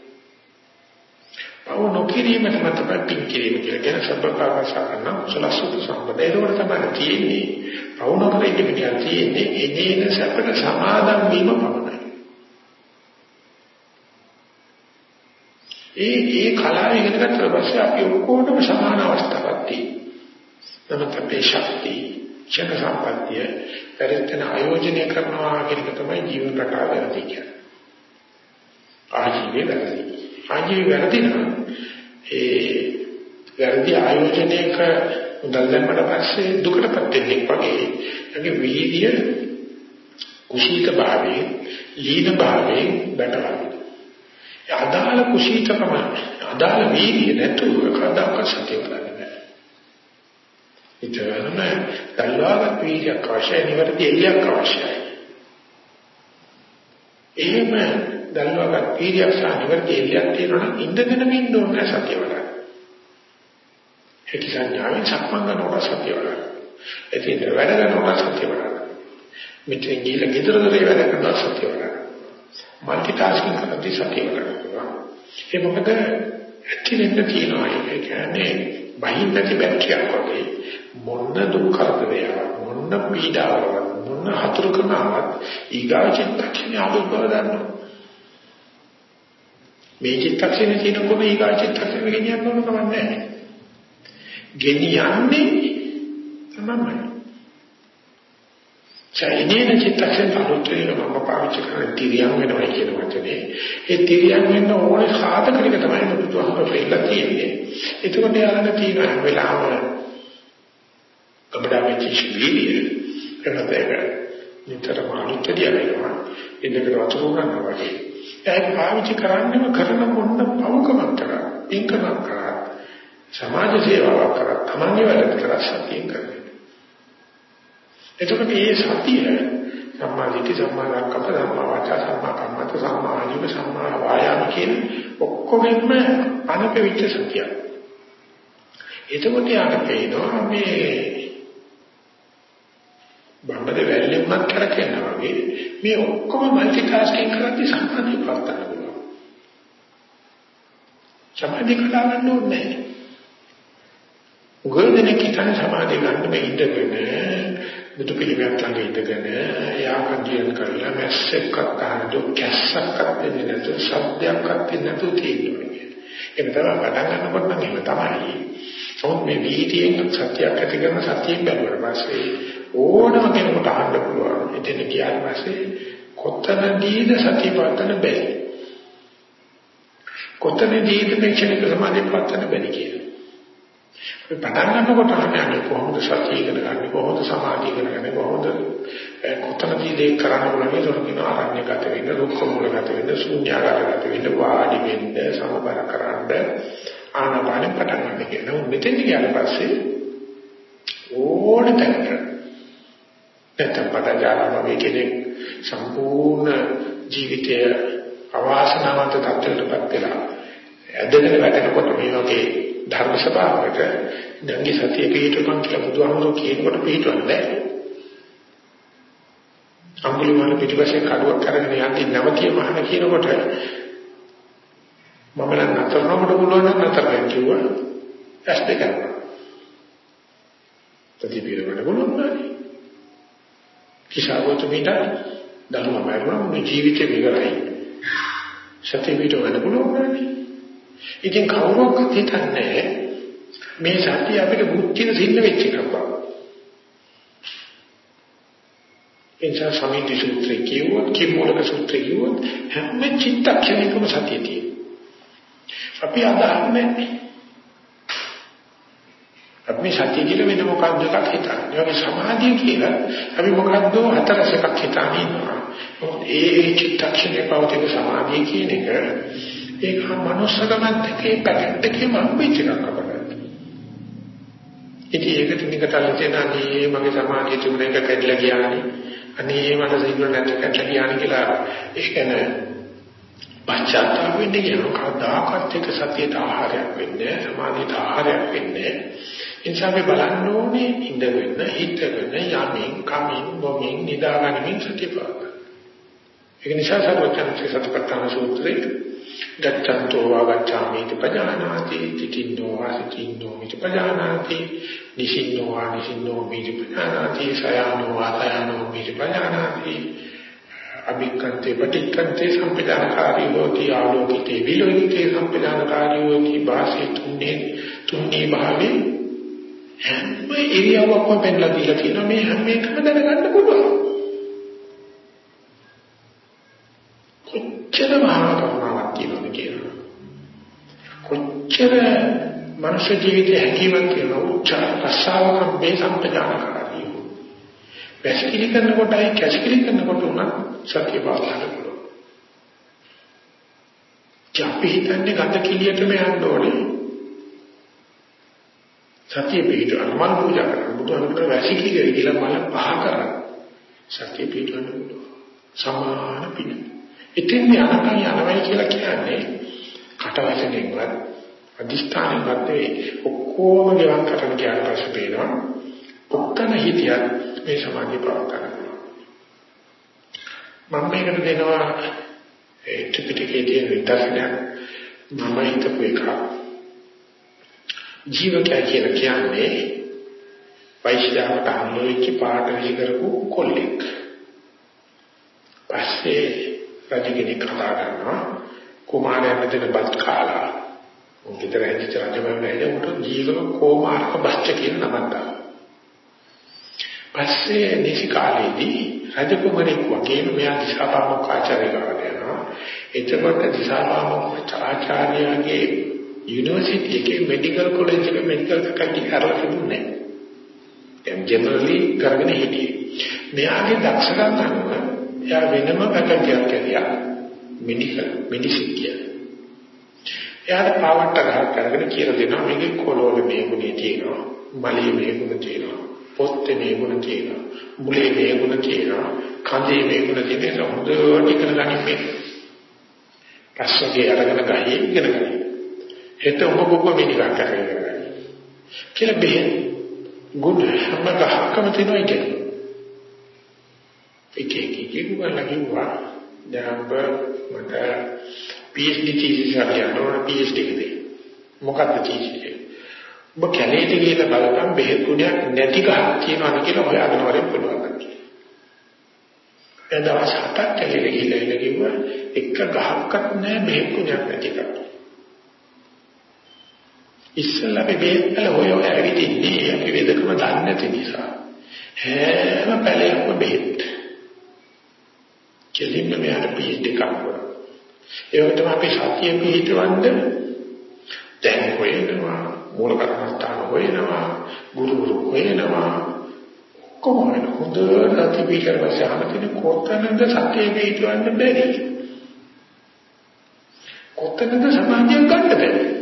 පවු නොකිරීමට මත පින් කිරීම කියලා කියන සබ්බපාපසා කරන සලසුත් සම්පදේ ඒකට තමයි තියෙන්නේ. පවු නොකර ඉන්න පිටියක් තියෙන්නේ එදේන සැපට සමාදම් වීම පමණයි. ඒ ඒ කලාව ඉගෙන ගන්නට පස්සේ අපි ඔක්කොටම සමාන අවස්ථාවක් තියෙනවා. නමුත් අපේ ශක්තිය, ක්ෂණ සම්පත්තිය පරිත්තන ආයෝජනය කරනවා කියන එක තමයි ජීවන රටාව වැරදි කියන්නේ. ආජීවයේ වැරදි. ආජීවයේ වැරදි නම් ඒ වැරදි ආයෝජනයක උදල් දැම්මට පස්සේ දුකටපත් වෙන්නේ වගේ. ඒකේ වීර්ය කුසීත භාවයේ ලීන භාවයේ බටවන්නේ. අදාළ කුසීතකම අදාළ වීර්ය නැතුව කවදාකවත් සත්‍ය කරන්නේ නැහැ. ඊතරම දල්වාගත් වීර්යයක් අවශ්‍යයි නිවැරදි එළියක් අවශ්‍යයි. එහෙම දල්වාගත් වීර්යයක් සහ නිවැරදි එළියක් තියෙනවා නම් ඉඳගෙන ඉන්න ඕනේ සත්‍ය වලට. ඒක සංඥාවෙන් සක්මන් කරනවා සත්‍ය වලට. එතින් වැඩ කරනවා සත්‍ය වලට. මෙතෙන් ගිහලා ගෙදර දොරේ වැඩ කරනවා සත්‍ය වලට. মালටි ටාස්කින් කරද්දී සතිය කරනවා. ඒ මොකද ඇතිවෙන්න තියෙනවා ඒ කියන්නේ බහින් නැති බැක්කියක් වගේ මොන දුක් කරදරයක් මොන පීඩාවක් මොන හතුරුකමක් ඊගා චිත්තක්ෂණය ආදුක් බව දන්නවා. මේ චිත්තක්ෂණේ තියෙන කොට ඊගා චිත්තක්ෂණය ගෙනියන්න ඕන කමක් නැහැ. ගෙනියන්නේ තමයි චෛනේන චිත්තයෙන් අලුත් වෙන මම පාවිච්චි කරන තිරියම් වෙනවා කියන වචනේ ඒ තිරියම් වෙන්න ඕනේ සාධකනික තමයි බුදුහාම වෙලා තියෙන්නේ එතකොට යාළඟ තියෙන හැම වෙලාවම කබඩාවේ චිෂ්වීලිය එනතේක නිතරම අලුත් තිරියම් වෙනවා ඉන්නකට වතුර ගන්නවා වගේ. ඒක පාවිච්චි කරන්නම කරන මොන්න පවකමක් කරා ඉන්කමක් කරා සමාජ සේවාවක් කරා තමන්ගේ වැඩ කරා සතියෙන් කරන්නේ. එතකොට මේ සතිය සම්මා දිට්ඨි සම්මා සංකප්ප සම්මා වාචා සම්මා කම්මන්ත සම්මා ආජීව සම්මා වායාම කියන ඔක්කොගෙම අනපෙවිච්ච සතිය. එතකොට යාට පේනවා මේ බඹද වැල්ලේ උනත් කරකිනවා වගේ මේ ඔක්කොම මල්ටි ටාස්කින් කරද්දී සම්පූර්ණ ප්‍රාර්ථනා කරනවා. සමාධි කඩාවන්න ඕනේ නැහැ. උගල්දෙනෙක් හිතන සමාධිය ගන්න මේ ඉඳගෙන බුදු පිළිමයක් ළඟ ඉඳගෙන යාකන්තියන් කරලා මැස්සෙක් අතහන දුක් කැස්සක් අත්දෙන්නේ නැතුව සබ්දයක් අත්දෙන්නේ නැතුව තියෙන්නේ. ඒක තමයි පටන් ගන්නකොට නම් එහෙම තමයි. ඔවුන් මේ වීතියෙන් සත්‍යයක් ඇති කරන සත්‍යයක් බැලුවට පස්සේ ඕනම කෙනෙකුට අහන්න පුළුවන්. එතන ගියාට පස්සේ කොතනදීද සතිය පවත්වන්න බැහැ. කොතනදීද මේ ක්ෂණික සමාධිය පවත්වන්න බැරි කියලා. පටන් ගන්නකොට අහන්නේ කොහොමද සතිය ඉගෙන ගන්න කොහොමද සමාධිය ඉගෙන ගන්න කොහොමද කොතනදී දෙයක් කරන්න පුළුවන් ඒක කියන ආරණ්‍යගත වෙන්න රුක්ක මූලගත වෙන්න ශූන්‍යාගත වෙන්න වාඩි වෙන්න සමබර කරන්න ආනාපානෙ පටන් ගන්න කියනවා මෙතෙන් ගියාට පස්සේ ඕන තැනක නැත්නම් පටජාන වගේ කෙනෙක් සම්පූර්ණ ජීවිතය අවාසනාවන්ත තත්ත්වයකටපත් වෙලා ඇදගෙන වැටෙනකොට මේ වගේ ධර්ම සභාවකට දැන්ගේ සතිය පිටුපන් කියලා බුදුහාමුදුරුවෝ කියනකොට පිටවන්න බෑ. අඟුලිමාල පිටිපස්සේ කඩුවක් අරගෙන යන්නේ නැවතිය මහන කියනකොට මම නම් නතර නොකොට පුළුවන් නම් නතර වෙන්න කිව්වා. ඇස් දෙක කරනවා ප්‍රතිපීඩකට පුළුවන් නෑනේ කිසావොත් මිට ධර්ම බයරම මේ ජීවිතේ විවරයි. සත්‍ය පිට වෙන්න පුළුවන් නෑනේ ඉතින් කවුරක්වත් හිතන්නේ මේ සත්‍ය අපිට මුක්තින සින්න වෙච්ච එකක් බව. එනිසා සමිති සූත්‍රය කියුවොත් කිමූලක සූත්‍රය කියුවොත් හැම චිත්තක්ෂණයකම සතිය තියෙනවා. අපි අදහන්නේ අපි සතිය කියලා වෙන මොකක්ද එකක් හිතන්නේ. අපි සමාධිය කියලා අපි මොකක්ද හතරස් එකක් හිතන්නේ ඉන්නවා. ඒ ඒ චිත්තක්ෂණයේ පවතින සමාධිය කියන එක ඒක මනුස්සකමත් එක්ක පැකට් එකේ මම්පෙච්ච එකක් අපකට. ඉතින් ඒකට නිකතල තියෙන අනේ මගේ සමාධිය තිබුණ එක කැඩලා ගියානේ. අනේ මට සිගුර නැති කැටලා ගියානේ කියලා ඒක නේ පශ්චාත්තාප වෙන්නේ කියන කවදාකවත් එක සතියට ආහාරයක් වෙන්නේ සමාධියට ආහාරයක් වෙන්නේ නිසා අපි බලන්න ඕනේ ඉඳගෙන හිටගෙන යමින් කමින් බොමින් නිදාගනිමින් සතිය පාදන්න. ඒක නිසා සර්වචන්සේ සතිපට්ඨාන සූත්‍රයේ ගච්ඡන්තෝ වාගච්ඡාමි පජානාති තිකින්නෝ වාසිකින්නෝ මිති පජානාති නිසින්නෝ වානිසින්නෝ මිති පජානාති සයනෝ වාසයනෝ මිති පජානාති අභික්කන්තේ පටික්කන්තේ සම්පදානකාරී හෝති ආලෝකිතේ විලෝකිතේ සම්පදානකාරී හෝති වාසී තුන්නේ තුන්නේ භාවේ හැම ඉරියව්වක්ම පෙන්ලා දීලා තියෙනවා. මේ හැම එකම දැනගන්න පුළුවන්. කොච්චර මහා කරුණාවක් තියෙනවද කියලා. කොච්චර මනුෂ්‍ය ජීවිතයේ හැකියාවක් තියෙන උච්චාර රසාවක මේ සම්පදානකාරී වැසිකිලි කරනකොටයි කැසිකිලි කරනකොට උනත් සත්‍ය පාලනය පුළුවන්. අපි හිතන්නේ ගඳ කිලියටම යන්න ඕනේ. සත්‍ය පිටවන මල් පූජා කරන බුදුහාමුදුරුවෝ වැසිකිලි කරේ කියලා මල පහ කරා. සත්‍ය පිටවන්න පුළුවන්. සමාන පින. ඉතින් යනකම් යනවයි කියලා කියන්නේ කටවැසෙනින්වත් අදිස්ථානෙන්වත් නෙවෙයි ඔක්කොම ගෙවන් කරන කියන පස්සේ පේනවා ඔක්කන හිතියත් මේ සමාධිය පවත්වා ගන්නවා. මම මේකට දෙනවා ඒ ත්‍රිපිටකයේ තියෙන විතරණයක් මම හිතපු එකක් ජීවකය කියලා කියන්නේ වෛශ්‍යාවට හම්බෙච්ච පාට විසි කරපු කොල්ලෙක්. පස්සේ රජගෙඩි කතා කරනවා කුමාරයා මෙතන බත් කාලා. උන්ට රැඳිච්ච රජබව නේද උන්ට ජීවක කුමාරක බච්ච කියන නමක් දානවා. පස්සේ නිසි කාලේදී රජකුමරෙක් වගේම මෙයා දිසාපාමොක් ආචාර්ය කරගෙන යනවා. එතකොට දිසාපාමොක් ආචාර්යයාගේ යුනිවර්සිටි එකේ මෙඩිකල් කොලෙජ් එකේ මෙඩිකල් ෆැකල්ටි කරලා තිබුණේ නැහැ. දැන් ජෙනරලි කරගෙන හිටියේ. මෙයාගේ දක්ෂකම් අනුව එයා වෙනම ෆැකල්ටියක් කරියා. මෙඩිකල් මෙඩිසින් කියලා. එයාට පාවට්ට ගහක් කරගෙන කියලා දෙනවා මේකේ කොළවල මේ ගුණේ තියෙනවා. මලේ මේ ගුණ තියෙනවා. පොත්තේ මේ ගුණ තියෙනවා. මුලේ මේ ගුණ තියෙනවා. කඳේ මේ ගුණ තියෙනවා. හොඳට ඉගෙන ගනින් මේ. පස්සේ අරගෙන ගහේ ඉගෙන ගන්න. හෙට ඔබ ඔබ මෙනිකා කරගෙන කියලා බෙහෙත් ගුණ හැම ගහකම තියෙනවා කියන්නේ. එක එක කිව්වා කිව්වා දැන් ඔබ මට PhD thesis එකක් යනවා PhD එකේ. මොකක්ද thesis එක? ඔබ කැලේට ගිහලා බලපන් බෙහෙත් ගුණයක් නැති ගහක් තියෙනවද කියලා හොයාගෙන වරෙන් පුළුවන්. එදා දවස් හතක් කැලේට ගිහලා ඉන්න කිව්වා එක ගහක්වත් නැහැ බෙහෙත් ගුණයක් නැති එකක්. ඉස්සෙල්ලා අපි බේත් වල හොය හොය ඇවිදින්නේ අපි වේදකම දන්නේ නැති නිසා. හැම පැලයක්ම බේත්. කෙලින්ම මෙයාට බේත් එකක් වුණා. ඒක තමයි අපි සතිය පිළිහිටවන්න දැන් හොයනවා මූල කර්මස්ථාන හොයනවා ගුරු ගුරු හොයනවා කොහොමද හොඳ සතිය පිළිකරවස අහනතින කොතනද සතිය පිළිහිටවන්න බැරි කොතනද සමාධිය ගන්න බැරි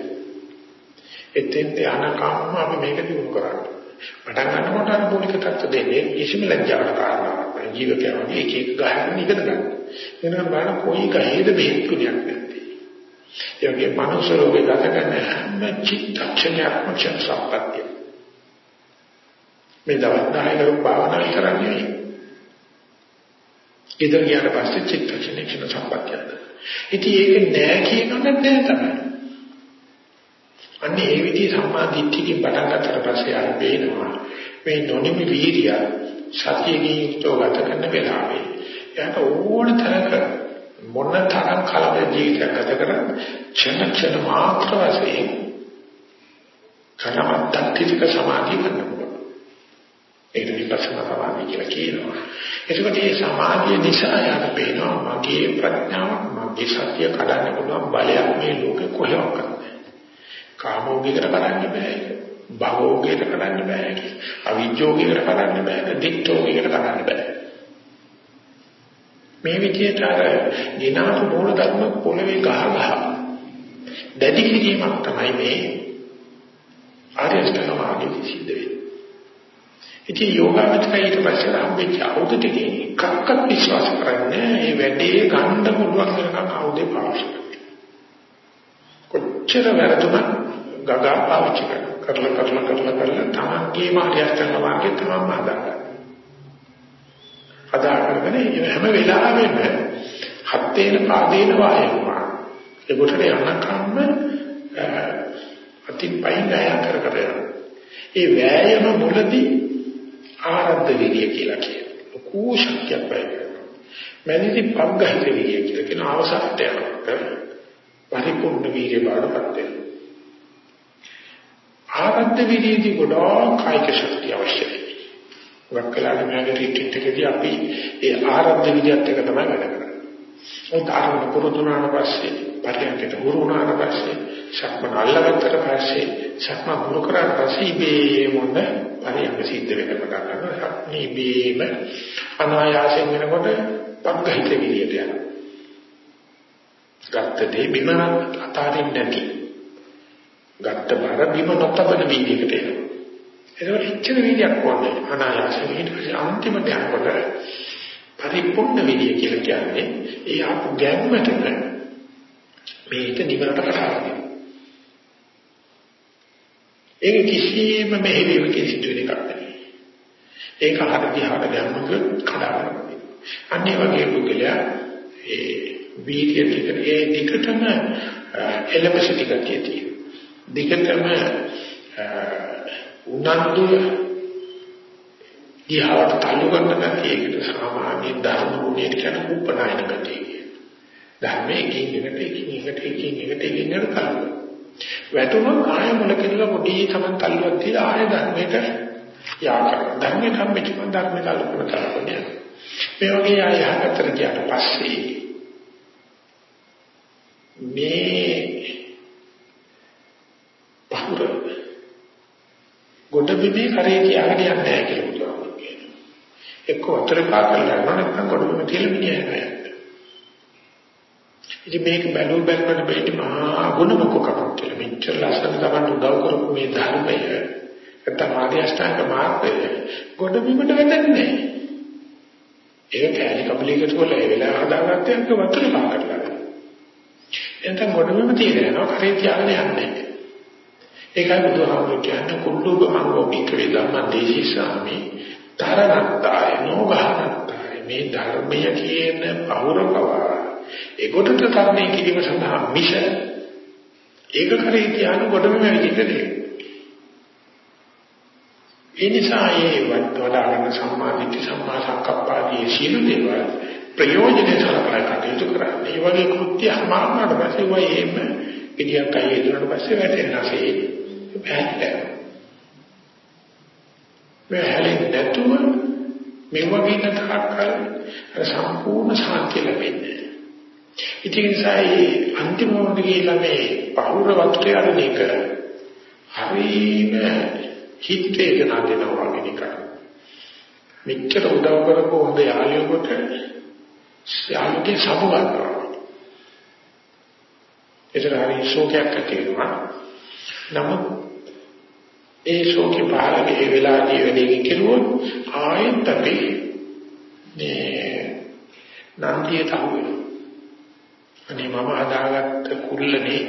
එතෙන්ට යනකම් අපි මේක දිනු කරන්නේ. පටන් ගන්නකොට අර මූලික தත්ත්ව දෙන්නේ කිසිම ලැජ්ජාවක් කාරණාවක් නෑ. ජීවිතය වගේ එක එක ගහගෙන ඉගෙන ගන්න. වෙනවා බලන කොයි ගහේද බෙහෙත් කුණයක් නැත්තේ. ඒ වගේ මනුස්ස රෝගේ ගත කරන හැම චිත්තක්ෂණයක්ම චන් සම්පත්තිය. මේ දවස් 10 කරු භාවනා කරන්නේ ඊතර ගියාට පස්සේ චිත්තක්ෂණේ කියන සම්පත්තියද. ඉතින් ඒක නෑ කියනොත් නෑ තමයි. අන්නේ ඒ විදිහ සම්මා දිට්ඨියකින් පටන් ගන්නතර පස්සේ ආර පේනවා මේ නොනිමි වීර්ය සතියකින් යුක්තව ගත කරන වෙලාවේ. එයාට ඕන තරක මොන තරම් කලබල ජීවිතයක් ගත කරත් ක්ෂණ ක්ෂණ මාත්‍ර වශයෙන් කරමත්තක් තිතික සමාධිය කරනවා ඒක විපස්සනා සමාධිය කියලා කියනවා. එතකොට මේ සමාධිය නිසා යාට පේනවා මගේ ප්‍රඥාව මගේ සත්‍ය කඩන්න පුළුවන් බලයක් මේ ලෝකේ කොහෙවත් නැහැ කාමෝගයකට කරන්න බෑ භවෝගයකට කරන්න බෑ අවිජ්ජෝගයකට කරන්න බෑ දික්ඨෝගයකට කරන්න බෑ. මේ විදිහට අර දිනාතු මූල ධර්ම පොළවේ ගහ ගහ දැඩි කිරීමක් තමයි මේ ආර්ය අෂ්ටාංග මාර්ගයේ සිද්ධ වෙන්නේ. ඉතින් යෝගාවචරය ඊට පස්සේ හම්බෙච්ච අවුද ටිකේ එකක්වත් විශ්වාස කරන්නේ මේ වැඩේ ගන්න පුළුවන් වෙනකම් අවුදේ පාවිච්චි කොච්චර වැරදුනත් ගගා පාවිච්චි කරලා කරලා කරලා කරලා තමන්ගේ ආර්ය අෂ්ටාංග මාර්ගය තමන්ම හදාගන්න. හදා කරගෙන හැම වෙලාවෙම හත් තේන පාදේන වායුවා. ඒකට යනකම්ම අතින් පයින් ගෑ කර කර යනවා. ඒ වෑයම මුලදී ආරද්ධ විරිය කියලා කියනවා. ලොකු ශක්තියක් වෙනවා. මැදින්දි පග්ගහිත විරිය කියලා කියන අවසානට යනවා. පරිපූර්ණ වීර්ය බාඩපත් වෙනවා. ආරද්ධ විරියදී ගොඩාක් කායික ශක්තිය අවශ්‍යයි. වක්කලාගේ මගේ රිට්‍රීට් එකදී අපි ඒ ආරද්ධ විදියත් එක තමයි වැඩ කරන්නේ. ඒ ධර්ම පුරුදුනාන පස්සේ පරියන්කට හුරුනාන පස්සේ සක්මන අල්ලගත්තට පස්සේ සක්මන හුරු කරාට පස්සේ ඉබේ මොන පරියන්ක සිද්ධ වෙන්න පටන් ගන්නවා. ඉබේම අනායාසයෙන් වෙනකොට පග්ගහිත විදියට යනවා. ගත්ත දේ බිම අතාරින්න නැති. ගත්ත බර බිම නොතබන විදිහකට එනවා. ඒකවල ඉච්ඡන වීර්යයක් වොන්නේ අනායාසයෙන් ඊට පස්සේ අන්තිමට යනකොට පරිපූර්ණ වීර්ය කියලා කියන්නේ ඒ ආපු ගැම්මටම මේක නිවරට කරාගෙන ඒක කිසිම මෙහෙවීමකින් සිදුවෙන එකක් නෙවෙයි. ඒක හරියට හරියට ගැම්මක කඩාගෙන අන්නේ වගේ පුද්ගලයා ඒ වීර්ය ටික ඒ දිගටම එලෙමසිටි ගතිය තියෙනවා. දිගටම උනන්දු දිහාට තල්ලු කරන ගැතිය ඒකට සාමාන්‍ය ධර්ම ගුණයට කියන උපනායන ගැතිය කියන. ධර්මයේ එකින් එකට එකින් එකට එකින් එකට එකින් එකට තල්ලු. වැටුණොත් ආය මොන කියලා පොඩි තමන් තල්ලුවක් තියලා ආය ධර්මයට යා කරනවා. ධර්මයට හම්බෙච්ච ධර්මයට තල්ලු කරනවා. මේ වගේ ආය හතර ගියාට පස්සේ මේ පහුර ගොඩ බිමේ කරේ තියාගෙන යන්නේ නැහැ කියලා බුදුහාමුදුරුවෝ කියනවා. එක්ක වතර පා කරලා යනවා නැත්නම් ගොඩ බිම තියලා මිනිහා යනවා. ඉතින් මේක බැලුව බැලුවට බෙයිට මහා ගුණ මොකක්ද කියලා මෙච්චර ලස්සන තමයි උදව් කරපු මේ ධර්මය. නැත්නම් ආදී අෂ්ටාංග මාර්ගය ගොඩ බිමට වැටෙන්නේ නැහැ. ඒක කැලි කපලිකට වල ඒ වෙලාව හදාගත්තේ අන්ත වතර පා කරලා. එතන ගොඩ බිම තියලා යනවා කරේ තියාගෙන යන්නේ. ඒකයි බුදුහාමුදුරු කියන්නේ කුල්ලුග මංගෝපිකේ ධම්ම දේශී සාමි තරණත්තාය නෝගහනත්තාය මේ ධර්මය කියන පෞරකව ඒකට තරණය කිරීම සඳහා මිෂ ඒක කරේ කියන කොටම විදිහට ඒ නිසා ඒ වඩා ගන්න සම්මාදිට සම්මා සංකප්පාදී සියලු දේවල් ප්‍රයෝජනෙ සලකලා කටයුතු කරන්නේ. ඒ වගේ කෘත්‍ය සමානවට පස්සේ වයේම ඉදියක් අය ඉදුණට පස්සේ වැටෙනසේ බැහැ. මේ හැලෙන්නේ නැතුව මේ වගේ නතකල් සම්පූර්ණ ශාන්තිය ලැබෙන්නේ. ඉතින් ඒසයි අන්තිම මොහොතේ කියලා මේ පහුර වස්ත්‍රය අරගෙන එක හරිම හිත වේදනා දෙනවා වගේ නිකන්. මෙච්චර උදව් කරපු හොඳ යාළුවෙකුට යාළුගේ සමු ගන්නවා. ඒතර හරි ශෝකයක් ඇති වෙනවා. නමුත් ඒ ශෝකේ පාරගේ ඒ වෙලාවේදී වැඩේ කෙරුවොත් ආයෙත් අපි මේ නන්දියට අහු වෙනවා. අනේ මම හදාගත්ත කුල්ලනේ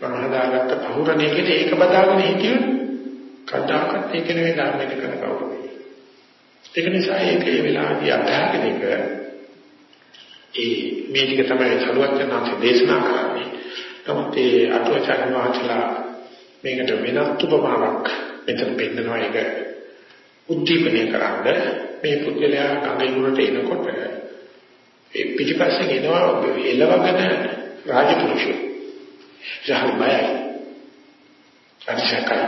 මම හදාගත්ත පහුරනේ කියලා ඒක බදාගෙන හිටියොත් කඩාකත් ඒක නෙවෙයි ධර්මයට කරන කවුරු. ඒක නිසා ඒක ඒ වෙලාවේදී අත්හැරගෙන එක ඒ මේ ටික තමයි සරුවත් යනාංශ දේශනා කරන්නේ. නමුත් ඒ අටුවචාන් වහන්සේලා මේකට වෙනත් උපමාවක් මෙතන පෙන්නනවා ඒක උද්දීපනය කරන්න මේ පුද්ගලයා ගඟ ඉවුරට එනකොට ඒ පිටිපස්සෙන් එනවා එළවගෙන රාජපුරුෂය. ජහල් බයයි. අනිශකයි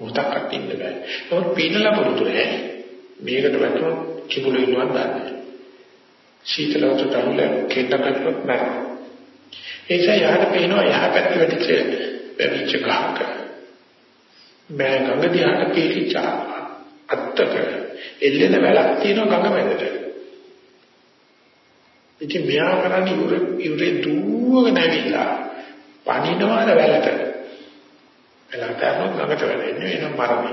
මුතක්කට ඉන්න බෑ. නමුත් පීනලා පුරුදුනේ මේකට වැටුණොත් කිඹුල ඉන්නවත් දන්නේ. සීතලවට තමුල කෙටකට නැහැ. ඒ නිසා යහට පේනවා යහ පැත්ත වැටිච්ච වැවිච්ච ගහක. මෑ ගඟ දිහාට පිටිච්ච අත්තක එල්ලෙන වැලක් තියෙනවා ගඟ මැදට. ඉතින් මෙයා කරන්නේ ඉවුර ඉවුරේ දුවගෙන ඇවිල්ලා පනිනවාද වැලට. වැලට යනොත් ගඟට වැටෙන්නේ එනම් මරණය.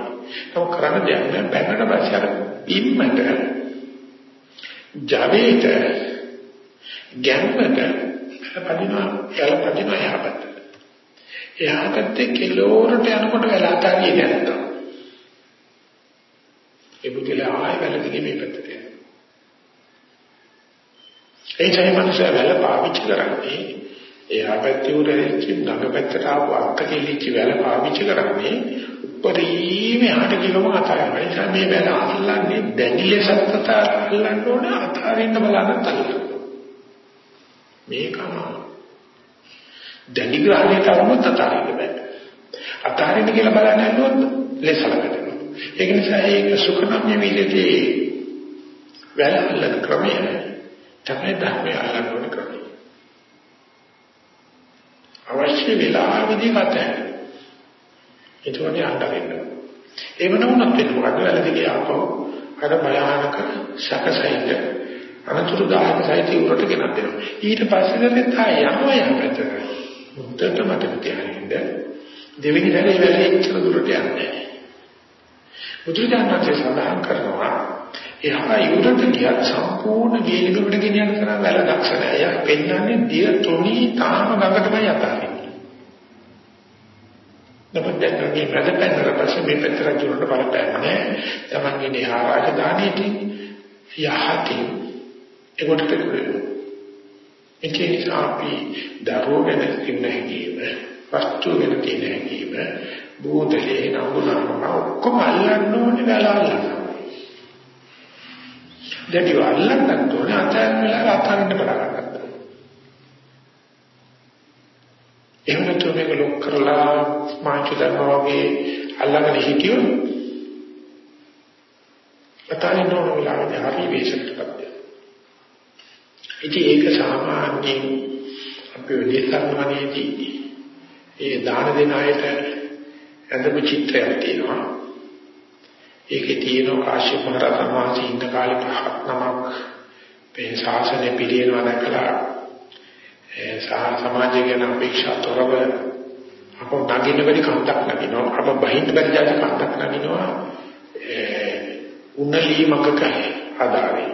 ඒක කරන්න දෙයක් නෑ බැන්නට පස්සේ අර බිම්මට ජවේට ගැම්මට පදිනවා යල පදිනවා යහපත්. එහාපැත්තේ කිලෝරට යනකොට වැලට හරිය නැත්තම්. ඒ බුදුල ආයෙ වැල දිගේ මේ පැත්තට යනවා. ඒ තමයි මනුස්සය වැල පාවිච්චි කරන්නේ එහා පැත්තේ උරෙච්ච ගඟ පැත්තට ආපු අක්ක කෙලිච්ච වැල පාවිච්චි කරන්නේ උපරිම යහට කිලෝම අතාරයි. ඒ නිසා මේ වැල අල්ලන්නේ දැඩිලෙස සත්‍යත අල්ලන්න ඕන අතාරින්න බලන්න තල්ලන. මේකම දැඩි ග්‍රහණයට අරමුත් අතාරින්න බෑ. අතාරින්න කියලා බලන්න යනොත් ලෙසලකට. ඒක නිසා ඒක සුඛනම්ය විදිහේ වැල අල්ලන ක්‍රමය තමයි ධර්මය අල්ලන්න ඕන ක්‍රමය. අවශ්‍ය වෙලාවෙදී මත එතකොට යන්න එහෙම නොවුනත් වෙන මොකද වැලදිගේ ආපහු අර භයානක සැකසයිද අනතුරුදායක සයිති උරට ගෙනත් දෙනවා ඊට පස්සේ දැන් තා යනවා යන්නට මුද්දට මතක තියාගන්න දෙවෙනි දරේ වැලේ ඉච්චර දුරට යන්නේ බුදුරජාණන්සේ සඳහන් කරනවා එහා යුරට ගියත් සම්පූර්ණ වේලිගමට ගෙනියන්න තරම් වැල දක්ෂ නැහැ. එයා පෙන්වන්නේ දිය තුනි තාම ගඟටමයි අතාරින්නේ. නමුත් දැන් මේ ප්‍රදපැන්නර පස්සේ මේ පෙතර ජීවිත බලපෑන්නේ තමන්ගේ නිහා රාජධානියකින් යහතින් ඒකට පෙරෙන්නේ. ඒ නිසා අපි දරුවෝ ගැන ඉන්න හැඟීම, වස්තු ගැන තියෙන හැඟීම, බෝධලේ නඹුනම ඔක්කොම අල්ලන්න ඕනේ වෙලා අල්ලන්න. දැඩිව අල්ලන්නත් ඕනේ අතයන් වෙලා අතරින් පටන් ගන්නවා. එහෙම නැත්නම් මේක ලොක් කරලා මාංචු දන්නවා වගේ අල්ලගෙන හිටියොත් අතරින් ඕන වෙලාවට හරි වේශකටපත් වෙනවා. ඉතින් ඒක සාමාන්‍යයෙන් අපි විදේශාංගමනේදී ඒ දාන දෙන අයට ඇඳපු චිත්‍රයක් තියෙනවා. ඒකේ තියෙන කාශ්‍යප මහ රහතන් වහන්සේ ඉන්න කාලේ පහක් නමක් මේ ශාසනය පිළිවෙලව දැකලා ඒ සහ සමාජය ගැන අපේක්ෂා තොරව අප නගින්න බැරි කන්දක් නගිනවා. අප බහින්න බැරි જાති කන්දක් නගිනවා. ඒ උන්නලීමකක ආදාරේ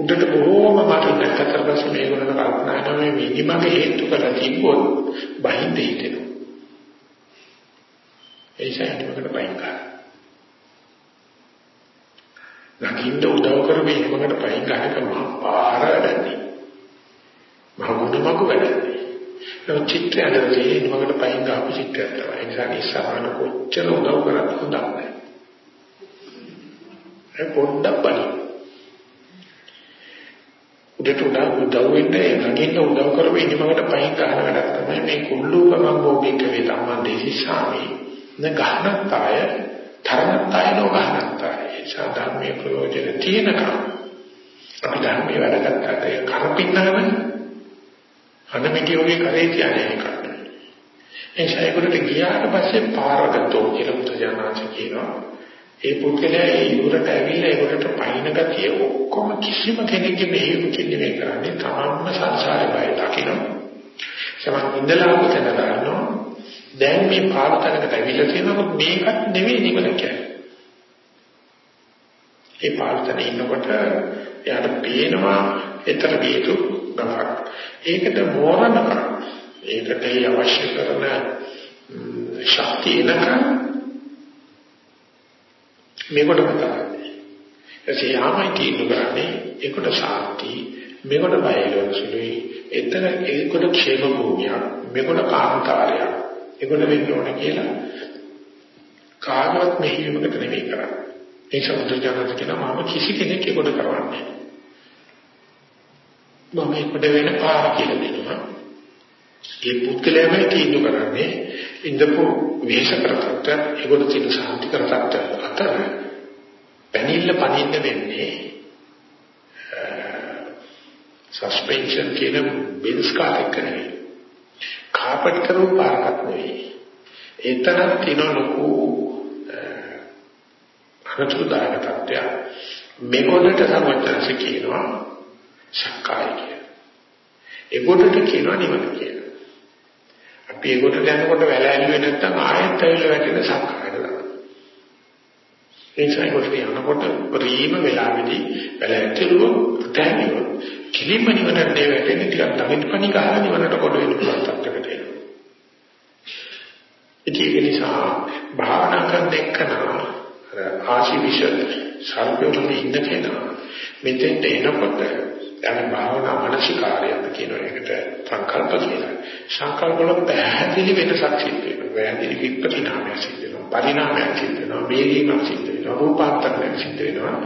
උඩට බොහෝම මට දැක්කට පස්සේ මේගොල්ලෝ කල්පනා කරන මේ මිනිමගේ හේතු කරලා තිබ්බොත් බහින්න හිතෙනවා ඒ නිසා හිතකට බයින් ගන්න නගින්න උදව් කරපේ එමකට පයින් ගන්නක මහා පාර වැඩන්නේ. මහා ගුණමක වැඩන්නේ. ඒ චිත්‍රය ඇදලා එමකට පයින් ගාපු චිත්‍රයක් තමයි. ඒ නිසා ඉස්සරහට කොච්චර උදව් කරත් හොඳක් නැහැ. ඒ පොඩ්ඩක් බලන්න. උදේට උදා උදව් වෙන්නේ නගින්න උදව් කරපේ එමකට පයින් ගන්න වැඩක් තමයි මේ කුල්ලූපමං භෝගික වේ ධම්මං දේශාමි. න ගහනත්ය තරණත්ය නොගහනත්ය සාධර්මයේ ප්‍රයෝජන තියෙනකම් අපි ධර්මයේ වැඩ ගන්නට ඒ කරපින්නම අනමිතියෝගේ කරේ කියන්නේ ඒක. ඒ ශායකුරට ගියාට පස්සේ පාරගතෝ කියලා මුද්‍රජානංශ කියනවා. ඒ පුද්ගලයා ඒ යුරට ඇවිල්ලා ඒකට පයින් ගතිය ඔක්කොම කිසිම කෙනෙක්ගේ මෙහෙයුමකින් නෙමෙයි කරන්නේ. තමන්ම සංසාරේ බය දකින්න. සමන් ඉඳලා උතන ගන්නවා. දැන් මේ පාරතනකට ඇවිල්ලා තියෙනකොට මේකත් නෙවෙයි නිවන කියන්නේ. ඒ පාර්තනේ ඉන්නකොට එයාට පේනවා ඊතර බීතු ගමක්. ඒකට මෝරණක ඒකට අවශ්‍ය කරන ශක්තිය නැකන් මේකට තමයි. එසේ යාමයි කියන කරන්නේ ඒකට ශක්ති මේකට බයලොන සුළුයි. එතන ඒකට ക്ഷേම භූමියක් මේකට කාන්තාරයක්. ඒකට වෙන්න ඕන කියලා කාගවත් මෙහෙයුමකට නෙමෙයි කරන්නේ. ඒ සමුද්‍රජනක කියනවා මම කිසි කෙනෙක් ඒකට කරවන්නේ මම ඒකට වෙන පාර කියලා දෙනවා. ඒ පුද්ගලයාම තීන්දුව කරන්නේ. ඉඳපු විශේෂ කරකට ඒකට තියෙන සාන්ති කරකට අතර පැනිල්ල පනින්න වෙන්නේ සස්පෙන්ෂන් කියන බෙන්ස් කාර් එක නෙවෙයි. කාපට් කරපු පාරක් නෙවෙයි. ඒතරම් තියෙන ලොකු අනුතුදායක තත්ත්වයක්. මේකොඩට සමච්චන්ස කියනවා සක්කාය කියලා. ඒකොඩට කියනවා නිවන කියලා. අපි ඒකොට දැනකොට වැල ඇල්ලුවේ නැත්නම් ආයෙත් ඇවිල්ලා වැටෙන සක්කායට දානවා. ඒ නිසා ඒකට යනකොට ප්‍රීම වෙලාවේදී වැල ඇතුළුව දැනෙනවා. කිලිම නිවනට වැටෙන්නේ ටිකක් දමින් පණි ගහලා නිවනට කොට වෙන්න පුළුවන් තත්ත්වයකට එනවා. ඒක නිසා භාවනා කරන එක්කන ආශිවිෂ සල්පෙන්නේ ඉන්න කෙනා මෙතෙන්ට එනකොට යන භාවනා මානසිකාරයත් කියන එකට සංකල්ප කියලා. සංකල්ප වල පැහැදිලි වෙනසක් සිද්ධ වෙනවා. පැහැදිලි විපරිණාමයක් සිද්ධ වෙනවා. පරිණාමයක් සිද්ධ වෙනවා. වේගීමක් සිද්ධ වෙනවා. රූපාන්තරයක් සිද්ධ වෙනවා.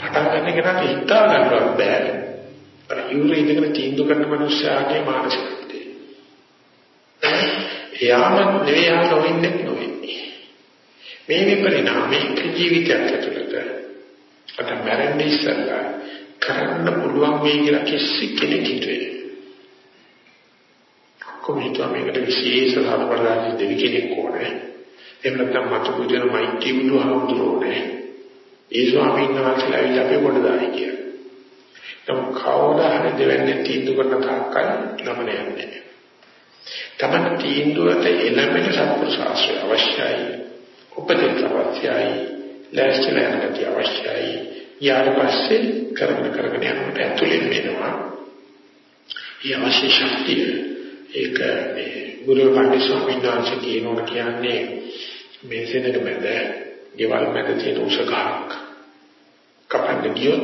පටන් ගන්න කෙනාට හිතා ගන්නවත් බෑ. අර ඉවුරේ ඉඳගෙන තීන්දුව කරන මනුස්සයාගේ මානසිකත්වය. එයාම නෙවෙයි ආ නොවෙන්නේ නොවෙන්නේ. මේ විපරිණාමයේ ජීවිතයක් ඇතුළත අත මැරෙන්නේ ඉස්සල්ලා කරන්න පුළුවන් වෙයි කියලා කිසි කෙනෙක් හිතුවේ. කොහොමද මේකට විශේෂ සාධපරදාදී දෙවි කෙනෙක් ඕනේ. එහෙම නැත්නම් මතු පුදුන මෛත්‍රී බුදුහාමුදුරුවෝ ඒ ස්වාමීන් වහන්සේලා ඇවිල්ලා අපේ කොට දායි කියලා. නමුත් කවදා හරි දෙවන්නේ තීන්දුව කරන තාක්කල් ගමන යන්නේ. තමන් තීන්දුවට එළඹෙන සත්පුරුෂ ආශ්‍රය අවශ්‍යයි. උපදෙස් අවශ්‍යයි. ලැස්තිලා යන අවශ්‍යයි. ඊට පස්සේ කරගෙන කරගෙන යනකොට ඇතුළෙන් වෙනවා. ඒ අවශ්‍ය ශක්තිය. ඒක මේ ගුරු පඬිස් ස්වාමීන් වහන්සේ කියනෝට කියන්නේ මේ සෙනඟ මැද, ගෙවල් මැද තියෙන උස ගහක් කපන්න ගියොත්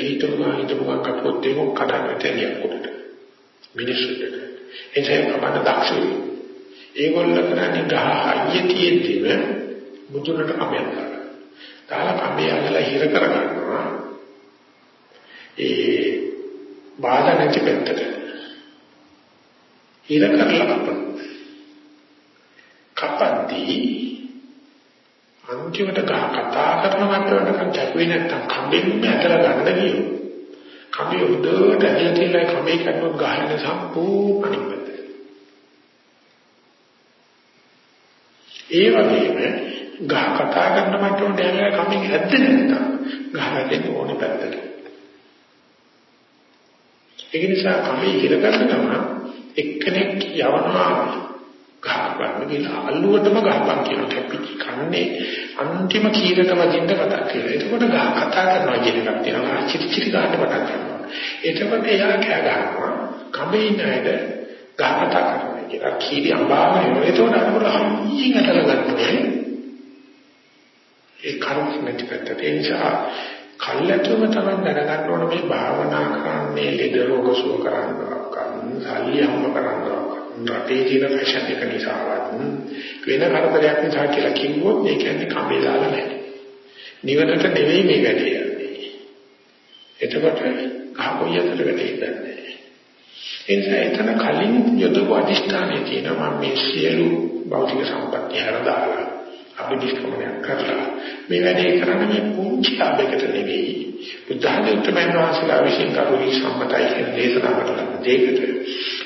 හිතනවා හිතනවා කපොත් දෙක කඩන්න තැනියක් උඩට මිනිස්සුන්ට. එතෙන් කපන්න දක්ෂයි. ඒගොල්ලෝ කරන්නේ ගහ හයිය තියෙද්දිම මුදුනට කපයක් දානවා දාලා කපේ අගලා හිර කරගන්නවා ඒ බාධා නැති පැත්තට හිර කරලා කපන කපද්දී අන්තිමට ගහ කතා කරන මට්ටමකට කැපුවේ නැත්තම් කම්බෙන් ඇතර ගන්න ගියෝ. කම්බිය උඩට ඇදලා තියෙන කම්බේ කන්නොත් ගහන සම්පූර්ණ නිපද. ඒ වගේම ගහ කතා කරන මට්ටමට ඇදලා කම්බෙන් ඇද්දේ නැත්තම් ගහ වැටෙන්න ඕනේ පැත්තට. ඒ නිසා කම්බේ ඉර කරන ගමන් එක්කෙනෙක් යවනවා ගහපන්න කියලා අල්ලුවටම ගහපන් කියලා කැපිටි කන්නේ අන්තිම කීරක වදින්න කතා කියලා. එතකොට ගහ කතා කරනවා කියන එකක් තියෙනවා. චිටි චිටි ගහන්න පටන් ගන්නවා. එතකොට එයා කෑ ගන්නවා. කඹේ ඉන්න ඇයිද ගහ කතා කරනවා කියලා. කීරි අම්බාගෙන එතකොට අරමුණ හම්බින් අතර ගන්නවා. ඒ කරුණ නැති පැත්තට ඒ නිසා කල්ැතුම තමයි දැනගන්න ඕන මේ භාවනා කරන්නේ ලෙඩ රෝග සුව කරනවා. සල්ලි හම්බ කරනවා. රටේ තියෙන ෆැෂන් එක නිසාවත් වෙන කරදරයක් නිසා කියලා කිව්වොත් ඒ කියන්නේ කඹේ දාලා නැහැ. නිවනට නෙවෙයි මේ වැඩේ යන්නේ. එතකොට කහකොයියට වැඩේ ඉන්නේ. ඒ නිසා එතන කලින් යොදපු අදිෂ්ඨානයේ තියෙනවා මම මේ සියලු භෞතික සම්පත්‍ය හරදාලා අභිදිෂ්ඨමනය කරලා. මේ වැඩේ කරන්නේ මේ පුංචි ආබෙකට නෙවෙයි. බුද්ධහමී උත්තරමයන් වහන්සේලා විශ්ින් කරුණී සම්මතයි කියන දේශනා කරන දෙයකට.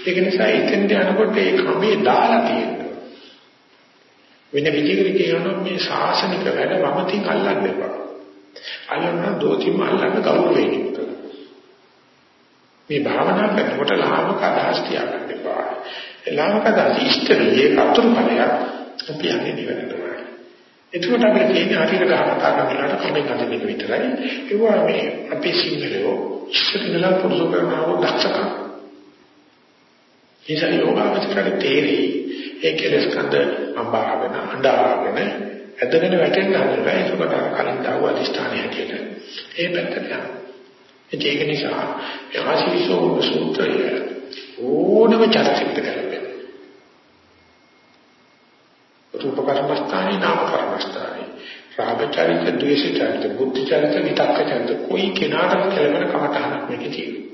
ඒක නිසා එතෙන්ට යනකොට ඒ ක්‍රමේ දාලා තියෙනවා. වෙන විදිහකට කියනොත් මේ ශාසනික වැඩ වමතින් අල්ලන්න එපා. අල්ලන්න දෝතිම අල්ලන්න ගෞරවයෙන් යුක්තව මේ භාවනා කරනකොට ලාභක අදහස් තියාගන්න එපා. ලාභක අදහස් ඉෂ්ටලියේ අතුරු ඵලයක් අපි යන්නේ නිවනට. එතකොට අපිට තියෙන්නේ හරියට ගහකතා කරනකොට කමෙන් අදින එක විතරයි. ඒවා මේ අපේ සිංහලෝ ඉස්සරහලා පුරුදු කරනව දක්ෂකම්. ඒසයි යෝගාවචරයට තේරෙයි. ඒ කෙලස් කඳ අඹාගෙන අඬාගෙන ඇදගෙන වැටෙන්න හදනවා. ඒකට කලින් දාව අධිෂ්ඨානය හැටියට. ඒ පැත්තට යනවා. ඒක නිසා යහසිවිසෝ සූත්‍රය ඕනම චරිතයකට කරන්නේ. රූප කර්මස්ථානේ නාම කර්මස්ථානේ රාග චරිත, ද්වේෂ චරිත, බුද්ධ චරිත, විතක්ක චරිත કોઈ කෙනාටම කෙලවර කමටහනක් මේකේ තියෙනවා.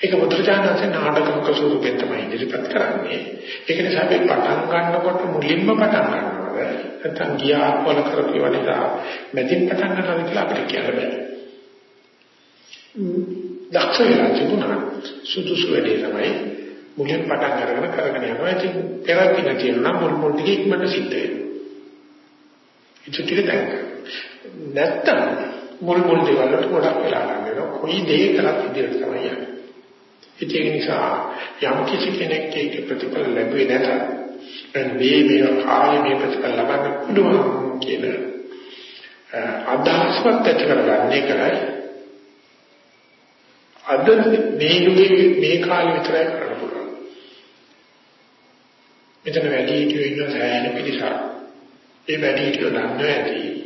ඒක බුදුරජාණන්සේ නාටකමක ස්වරූපයෙන් තමයි ඉදිරිපත් කරන්නේ. ඒක නිසා අපි පටන් ගන්නකොට මුලින්ම පටන් ගන්නවා. නැත්නම් ගියා වල කරපු වනිදා මැදින් පටන් ගන්නවා කියලා අපිට කියන්න බෑ. දක්ෂ වෙලා තිබුණා සුදුසු වැඩේ තමයි මුලින් පටන් අරගෙන කරගෙන යනවා. ඉතින් පෙරදින තියෙනවා මුල් මුල් ටික ඉක්මනට සිද්ධ වෙනවා. ඒක ටික දැන් නැත්තම් මුල් මුල් දේවල් වලට ගොඩක් වෙලා ගන්නවා. කොයි දේ කරත් ඉදිරියට තමයි යන්නේ. ඒක නිසා යම් කිසි කෙනෙක් ඒක ප්‍රතිඵල ලැබුවේ නැත්නම් මේ මේ කාලේ මේ ප්‍රතිඵල ලබන්න පුළුවන් කියන අදහසක් ඇති කරගන්න එකයි අද මේ යුගයේ මේ කාලේ විතරයි කරන්න පුළුවන්. මෙතන වැඩි හිටියෝ ඉන්න සෑහෙන පිළිසක්. ඒ වැඩි හිටියෝ දන්නවා ඇති.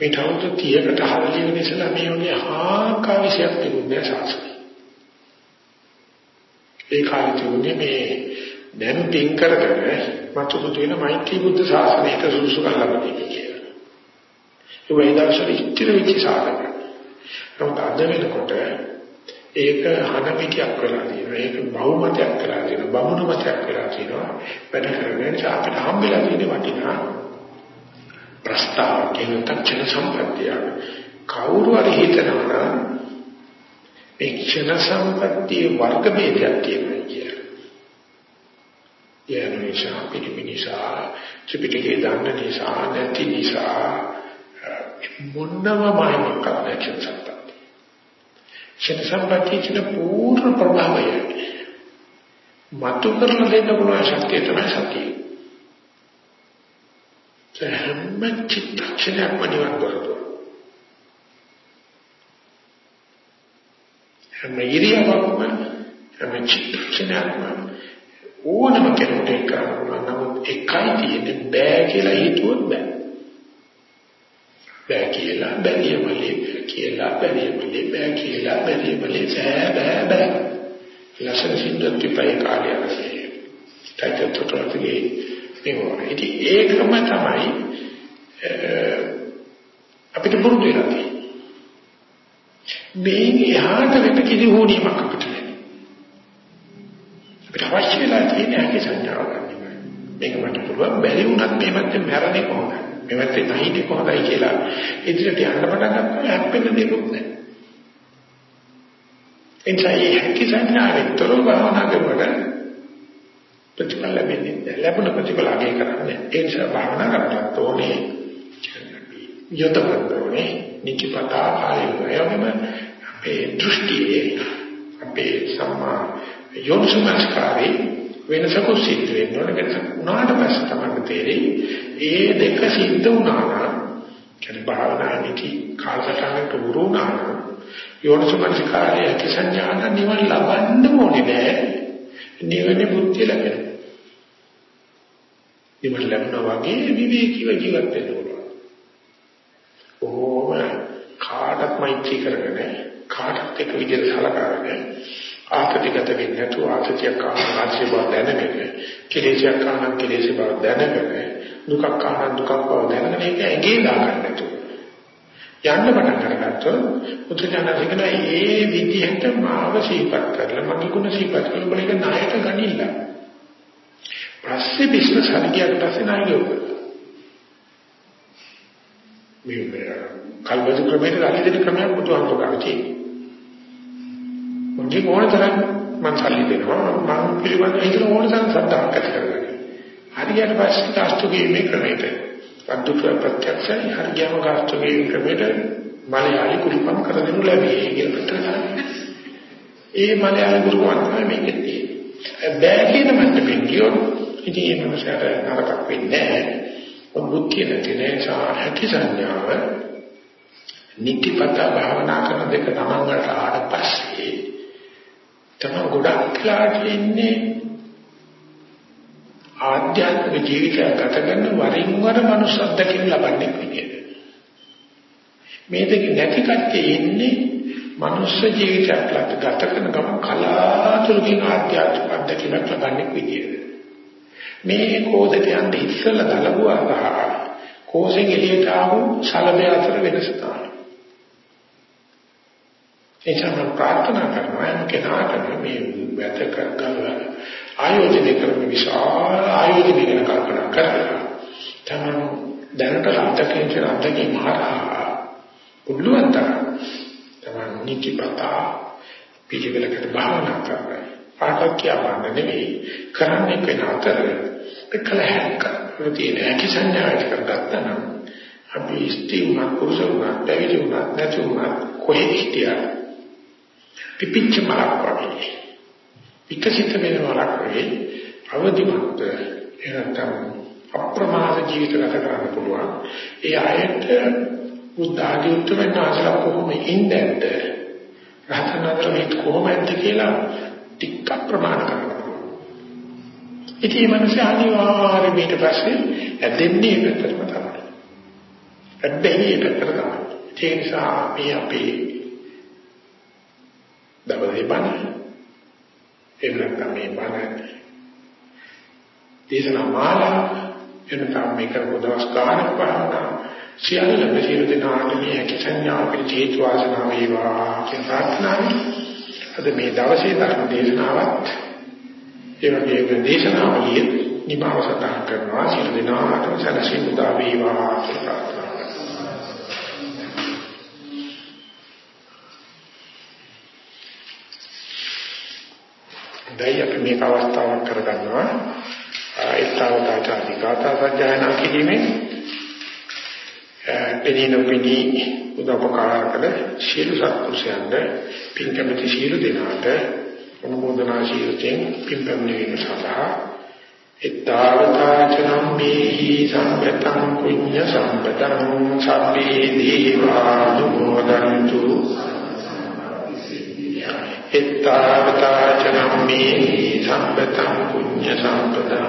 මේ තවුතු 30කට හරිය වෙන ඉස්සලා මේ වගේ ආකා විශයක් තිබුණේ සාසනය. ඒ කාලේ තිබුණේ මේ දැන් පින් කරගෙන මතුතු වෙන මෛත්‍රී බුද්ධ ශාසනයට සුසු කරලා කියලා. ඒ වගේ දවසට ඉතිරි වෙච්ච සාධක. නමුත් අද වෙනකොට ඒක හන පිටියක් වෙලා තියෙනවා. ඒක බහුමතයක් වෙලා තියෙනවා. බමුණු මතයක් වෙලා තියෙනවා. වැඩ කරගෙන අපිට හම්බෙලා තියෙන වටිනා ප්‍රස්තාව කියන තක්ෂණ සම්පත්තිය. කවුරු හරි හිතනවා මේ ක්ෂණ සම්පත්තියේ වර්ග ભેදයක් තියෙනවා කියලා. ඒ නිසා පිළිමිනිසා ත්‍රිපිටකේ දන්න නිසා නැති නිසා මොන්නම මායමක් නැහැ චිත්ත සම්පත්තිය කියන පූර්ණ ප්‍රභාවය මතු කරලා දෙන්න පුළුවන් ශක්තිය තමයි සතිය. හැම චිත්තක්ෂණයක්ම නිවන් දොරටුව. හැම ඉරියව්වක්ම හැම චිත්තක්ෂණයක්ම ඕනම කෙනෙකුට කරන්න පුළුවන්. නමුත් එකයි තියෙන්නේ බෑ කියලා හිතුවොත් බෑ. බෑ කියලා බැරියමලේ කියලා බැරියමලේ බෑ කියලා බැරියමලේ බෑ බෑ බෑ. ලස්සන සින්දුවක් තිබයි කාලය ඇසේ ටයිටල් මේවා ඉතින් ඒකම තමයි අපිට පුරුදු වෙලා තියෙන්නේ. මේ එහාට වෙන කිසි හෝනියමක් අපිට නැහැ. අපිට අවශ්‍ය වෙලා තියෙන්නේ ඇගේ සංඥාව ගන්න මේක මට පුළුවන් බැරි වුණත් මේ මැත්තේ මැරෙන්නේ කොහොමද? මෙවත් නැහිදී කොහොමදයි කියලා ඉදිරියට යන්න පටන් ගත්තම හැප්පෙන්න දෙයක් නැහැ. එනිසා හැකි සංඥාවෙන්තර භාවනා කරනකොට ප්‍රතිඵල ලැබෙන්නේ නැහැ. ලැබුණ ප්‍රතිඵල අගය කරන්නේ. ඒ නිසා භාවනා කරනකොට ඕනේ යොදවන්න ඕනේ නිචපතා කාලයම අපේ දෘෂ්ටියේ අපේ සම්මා යොන්සුමස්කාරේ වෙනසකුත් සිද්ධ වෙන්න ඕන වෙනස උනාට පස්සේ තමයි තේරෙයි ඒ දෙක සිද්ධ වුණා නම් කියන්නේ භාවනාවේදී කාලසටහනට උරුණා නම් යෝනිසමනසිකාරය ඇති සංඥාන නිවන ලබන්න ඕනේ නෑ. නිවනේ බුද්ධිය ලැබෙන නිවන ලැබුණා වගේ විවේකීව ජීවත් වෙන්න ඕන. ඕම කාටත් මෛත්‍රී කරගෙන කාටත් එක විදිහට සලකාගෙන ආකතිගත වෙන්නේ නැතුව ආකතියක් කාම ආශ්‍රය බව දැනගෙන කෙලෙසයක් කාම කෙලෙස බව දැනගෙන දුකක් කාම දුකක් බව දැනගෙන ඒක ඇඟේ දාගන්න නැතුව. යන්න පටන් අරගත්තොත් මුචචනසිකන ඒ විදිහට මාව සීපත් කරලා මගේ ගුණ සීපත් කරලා බලක ණයට ගනින්න. පස්සේ බිස්නස් හරියට පස්සේ ණය ගියොත් මේ කල්පද ක්‍රමයට අලිදෙන ක්‍රමයක් බුදුහාමුදුරුවෝ ගන්න තියෙනවා. මගේ ඕන තරම් මං සල්ලි දෙනවා මං පිළිබඳව හිතන ඕන තරම් සත්‍යක් ඇති කරගන්න. හරියට පස්සේ කාස්තුගේ මේ ක්‍රමයට අද්දුක ප්‍රත්‍යක්ෂයි හරියම කාස්තුගේ ක්‍රමයට මලයාලි කුරුපම් කර දෙනු ලැබේ කියලා තමයි. ඒ මලයාලි කුරුපම් තමයි මේකේ තියෙන්නේ. බෑ කියන මට්ටමින් කියොත් ඉතින් ඒ මනසට නරකක් වෙන්නේ නැහැ. බුද්ධිය නැති නිසා හැකි සංඥාව නිතිපත භාවනා කරන දෙක තමන්ගට ආවට පස්සේ තමයි ගොඩක් වෙලාට ඉන්නේ ආධ්‍යාත්මික ජීවිතය ගත කරන වරින් වර මනුස්ස අත්දැකීම් ලබන්නේ විදියට. මේ දෙක නැති කට්ටිය ඉන්නේ මනුස්ස ජීවිතයක් ගත කරන ගමන් කලාතුරකින් ආධ්‍යාත්මික අත්දැකීමක් ලබන්නේ විදියට. මේ කෝදට යන්නේ ඉස්සෙල්ලා දලබුවා ගහ කෝසෙන් එළියට ආවු සලබේ අතර වෙනස තමයි. එචම ප්‍රාර්ථනා කරනවා යම් කෙනාට මේ වැත කරගල ආයෝජනය කරන විශාල ආයෝජනය ගැන කල්පනා කරලා තමන් දැනට අත්දැකීම් කියන අත්දැකීම් හරහා පුළුවන් තරම් තමන් නිතිපතා පිළිවෙලකට භාවනා කරනවා. පාඩක් කියවන්න නෙවෙයි කරන්නේ වෙන අතර එකල හැක්ක තියෙන හැකි සංඥාවට කරගත්තා නම් අපි ස්ත්‍රී වුණත් පුරුෂ වුණත් පැවිදි වුණත් නැති වුණත් කොහෙද හිටියා පිපිච්ච මලක් වගේ. විකසිත වෙන මලක් වගේ අවදිමත් එනතම් අප්‍රමාද ජීවිත ගත කරන්න පුළුවන්. ඒ ආයත බුද්ධ ආදී උත්තරෙන් ආසලා කොහොම ඉඳන්ද රහතන් වහන්සේ කොහොමද කියලා ටිකක් ප්‍රමාණ කරනවා ඉතින් මේ මිනිස්සු අනිවාර්යයෙන් ඊට පස්සේ ඇදෙන්නේ ඒකටම තමයි. ඇදෙන්නේ ඒකට තමයි. ඒ නිසා මේ අපේ දවසේ බණ. එන්නත් මේ බණ දේශනා මාලා එන්නත් මේ කරපු දවස් ගානක් වහනා සියල්ල මෙසිරු දෙනාට මේ කිසඤ්ඤා පිළිචේත වාසනාව වේවා කියන ප්‍රාර්ථනාවයි. අද මේ දවසේ ධර්ම දේශනාවත් ඒ වගේ දේශනාවලිය නිමාව සටහන් කරනවා. සියලු දෙනාටම සැලසීම උදා වේවා කියලා ප්‍රාර්ථනා දැන් අපි මේක අවස්ථාවක් කරගන්නවා. ඒතාවතාචාති ගාථා සජ්ජායනා කිරීමෙන් පෙනීනොපිනී උදව්පකාර කළ සියලු සත්පුරුෂයන්ට පින්කමති සියලු දෙනාට අනුමೋದනා ශීලයෙන් පිම්පැමිණීම සඳහා ittavataචනම් මේහි සම්පතං පුඤ්ඤ සම්පතං සබ්බේ දීවානුමෝදන්තු ittavataචනම් මේහි සම්පතං පුඤ්ඤ සම්පතං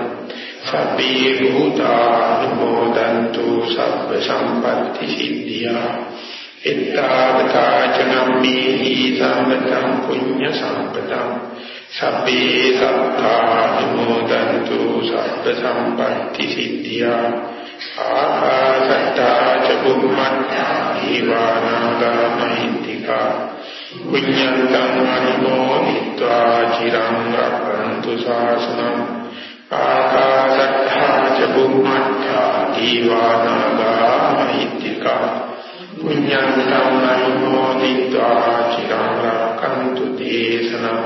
සබ්බේ භූතානුමෝදන්තු සබ්බ සම්පත්‍ති සිද්ධියා එත්තාවතාචනම්මේහි සම්පතං පුඤ්ඤ සම්පතං සබ්බේ සත්තානුමෝදන්තු සබ්බ සම්පatti සිද්ධියා ආකාශට්ටා ච බුම්මත්තා දීවානාගා මහින්దికා පුඤ්ඤන්තං අනුමෝදිत्वा චිරං රක්ඛන්තු ශාසනං ආකාශත්තා ච බුම්මත්තා දීවානාගා මහිත්‍තිකා පුඤ්ඤන්තං අනුමෝදිत्वा චිරං රක්ඛන්තු දේශනං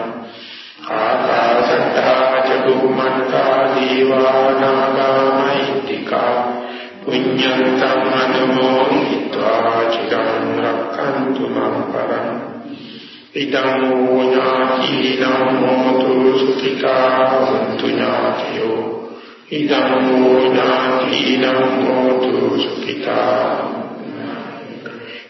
ආකාශත්තා ච බුම්මත්තා දීවානාගා මහිත්‍තිකා පුඤ්ඤන්තං අනුමෝදිत्वा චිරං රක්ඛන්තු මං පරං ඉදං ඥාතිනං හෝතු සුඛිතා වന്തു ඥාතියෝ ඉදං ඥාතිනං හෝතු සුඛිතා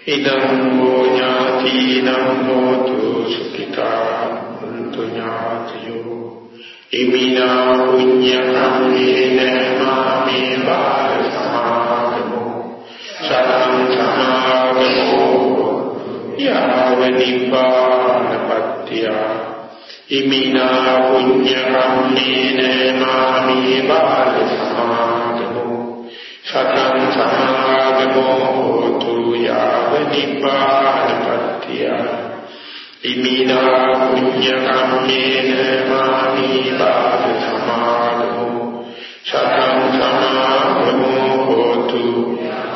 ඉදං හෝ ඥාතිනං හෝතු සුඛිතා හොන්තු ඥාතියෝ ඉමිනා පුඤ්ඤ කම්මේන මාමේ බාල සමාගමෝ සතං සමාගමෝ යාව නිපානපත්ත්‍ය ඉමිනා පුඤ්ඤ කම්මේන මාමේ බාල සමාගමෝ සතං සමාගමෝ යාව නිපාතපත්‍ය ඉමිනා පුඤ්ඤ කම්මේන මාමි බාද සමාදෝ සතං සමාගමෝ හෝතු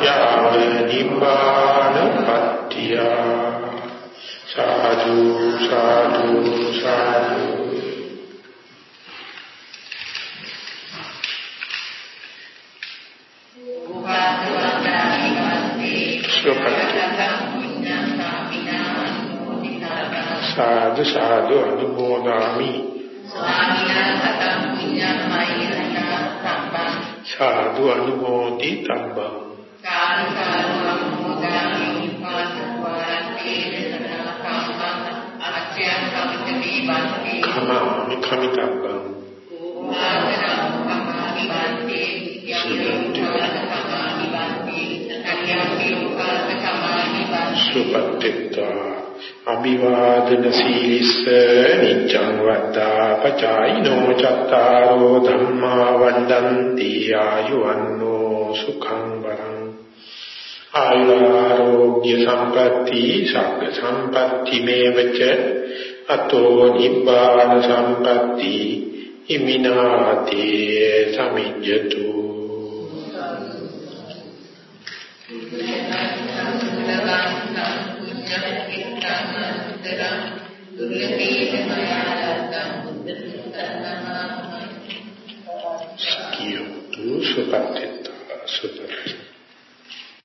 යාව නිපාතපත්‍ය සාදු සාදු සාදු සාදු සාදු අනුමෝදාමි සාදු අනුමෝදි තබ්බං සාදු සාදු අනුමෝදාමි කමාමි කමිතබ්බං සුපත්තිත්වා අභිවාදන සීලිස්ස නිච්ඡං වද්දා පචායිනෝ චත්තාරෝ ධම්මා වණ්ඩන්ති ආයුවන්නෝ සුඛං වරං ආයුරෝග්‍ය සම්පatti සග්ග සම්පatti මේවච අතෝ නිබ්බාන සම්පatti ඉමිනාතේ සමිජ්ජතු Skill to supertita, supertita.